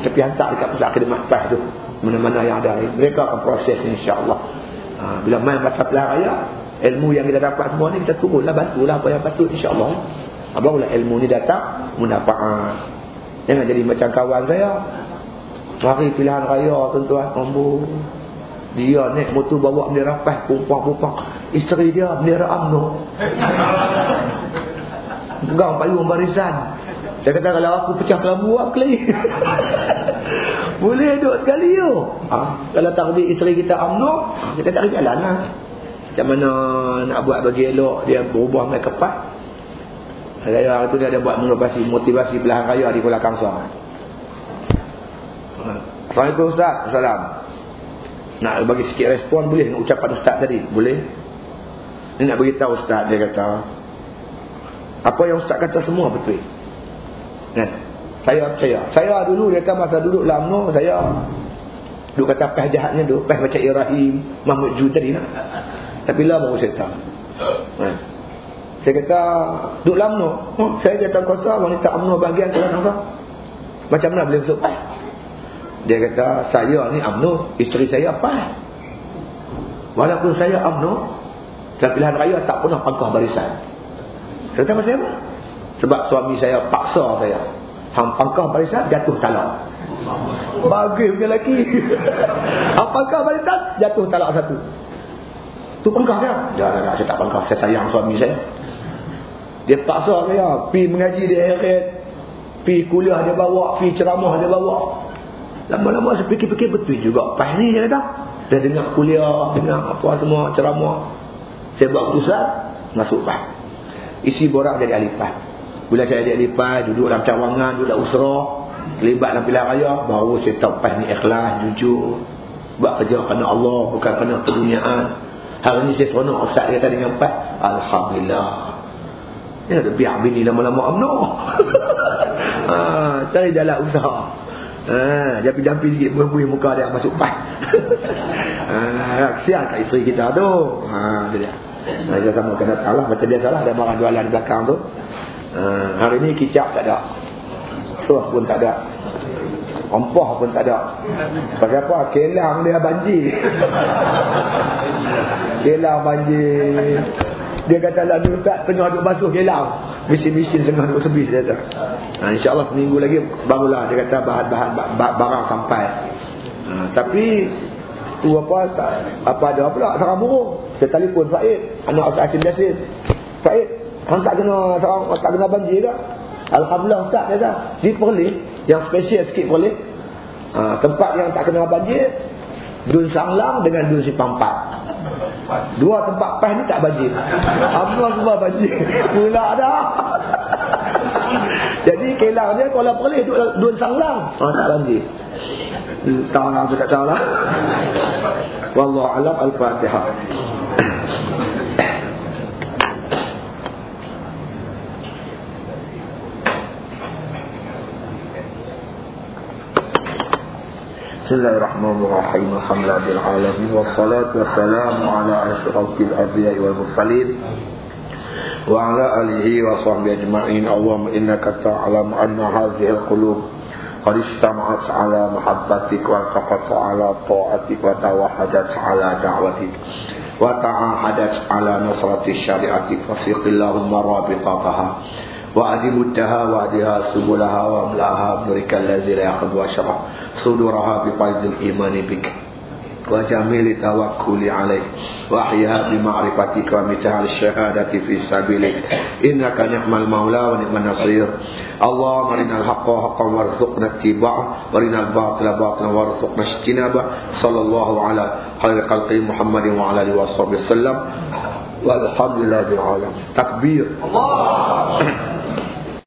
kita pergi hantar dekat pusat khidmat PAS tu. Mana-mana yang ada mereka akan proses insyaAllah. Ha, bila main masa pilihan raya ilmu yang kita dapat semua ni kita turunlah bantulah apa yang patut insyaAllah. Barulah ilmu ni datang munafaat. Jangan jadi macam kawan saya. Hari pilihan raya tuan-tuan ambu dia naik motor bawa bendera PAS pumpang-pumpang isteri dia bendera UMNO pegang [laughs] payung barisan saya kata kalau aku pecah kelambu apa kali boleh duduk sekali tu ha? kalau takdir isteri kita UMNO kita ada jalan lah. Macam mana nak buat bagi elok dia berubah mai kepat saya hari tu dia ada buat motivasi motivasi belahan raya di Kuala Kangsar ha. Assalamualaikum Ustaz. Assalam nak bagi sikit respon boleh nak ucapan Ustaz tadi? Boleh. Ni nak beritahu Ustaz dia kata apa yang Ustaz kata semua betul. Kan? Saya percaya. Saya dulu dia kata masa duduk lama saya duduk kata peh jahatnya duduk peh macam Ibrahim Mahmud Ju tadi lah. Tapi lah baru saya tahu. Kan? Saya kata duduk lama. Oh, saya kata kuasa wanita UMNO bahagian kalau nak Macam mana boleh masuk peh? Dia kata saya ni UMNO, isteri saya apa? Walaupun saya UMNO, dalam pilihan raya tak pernah pangkah barisan. Saya kata macam apa? Sebab suami saya paksa saya. Hang pangkah barisan jatuh talak. Bagi punya lelaki. [laughs] Hang pangkah barisan jatuh talak satu. Tu pangkah dia. Jangan, jangan, saya tak pangkah. Saya sayang suami saya. Dia paksa saya. Pi mengaji di akhirat. Pi kuliah dia bawa. Pi ceramah dia bawa. Lama-lama saya fikir-fikir betul juga. Pas ni dia kata. Dia dengar kuliah. Dengar apa semua ceramah. Saya buat keputusan. Masuk pas. Isi borak jadi alifat. Bila saya jadi alifat, duduk dalam cawangan, duduk dalam usrah, terlibat dalam pilihan raya, baru saya tahu pas ni ikhlas, jujur. Buat kerja kerana Allah, bukan kerana keduniaan. Hari ni saya seronok Ustaz kata dengan empat. Alhamdulillah. Ya, ada biar bini lama-lama amno. [laughs] ha, cari jalan usaha. Ha, jampi-jampi sikit buih-buih muka dia masuk pas. [laughs] ha, kesian kat isteri kita tu. Ha, dia. Saya sama kena salah macam dia salah ada barang jualan belakang tu. Uh, hari ni kicap tak ada. Suah pun tak ada. Ompah pun tak ada. Pasal apa? Kelang dia banjir. kelang banjir. Dia kata lah ni ustaz tengah duk basuh kelang. Mesin-mesin tengah duk sebis dia kata. Nah, InsyaAllah minggu lagi barulah dia kata bahan-bahan barang sampai. Uh, tapi tu apa tak, apa ada pula sarang burung saya telefon Faid anak Ustaz Hashim Yassin Faid hang tak kena sarang tak kena banjir dah. Alhamdulillah Ustaz kata di Perlis yang special sikit Perlis ha, tempat yang tak kena banjir Dun Sanglang dengan Dun Sipampat dua tempat pas ni tak banjir. Alhamdulillah semua banjir. Pula dah. [laughs] Jadi kelang dia kalau Perlis Dun Sanglang ha, tak banjir. Tahu lah saya tahu lah. [laughs] Wallahu alam al-fatihah بسم الله الرحمن الرحيم الحمد لله رب العالمين والصلاة والسلام على أشرف الأنبياء والمرسلين وعلى آله وصحبه أجمعين اللهم إنك تعلم أن هذه القلوب قد اجتمعت على محبتك والتقت على طاعتك وتوحدت على دعوتك وتعاهدت على نصرة الشريعة فسق اللهم رابطتها وأدمتها وأدها سبلها واملأها بنورك الذي لا يقض وشرع صدورها بقيد الإيمان بك وجميل توكل عليك واحيها بمعرفتك ومتاع الشهادة في سبيلك إنك نعم المولى ونعم النصير اللهم ارنا الحق حقا وارزقنا اتباعه وارنا الباطل باطلا وارزقنا اجتنابه صلى الله على خير خلقه محمد وعلى اله وصحبه وسلم والحمد لله بالعالمين تكبير. الله [clears throat]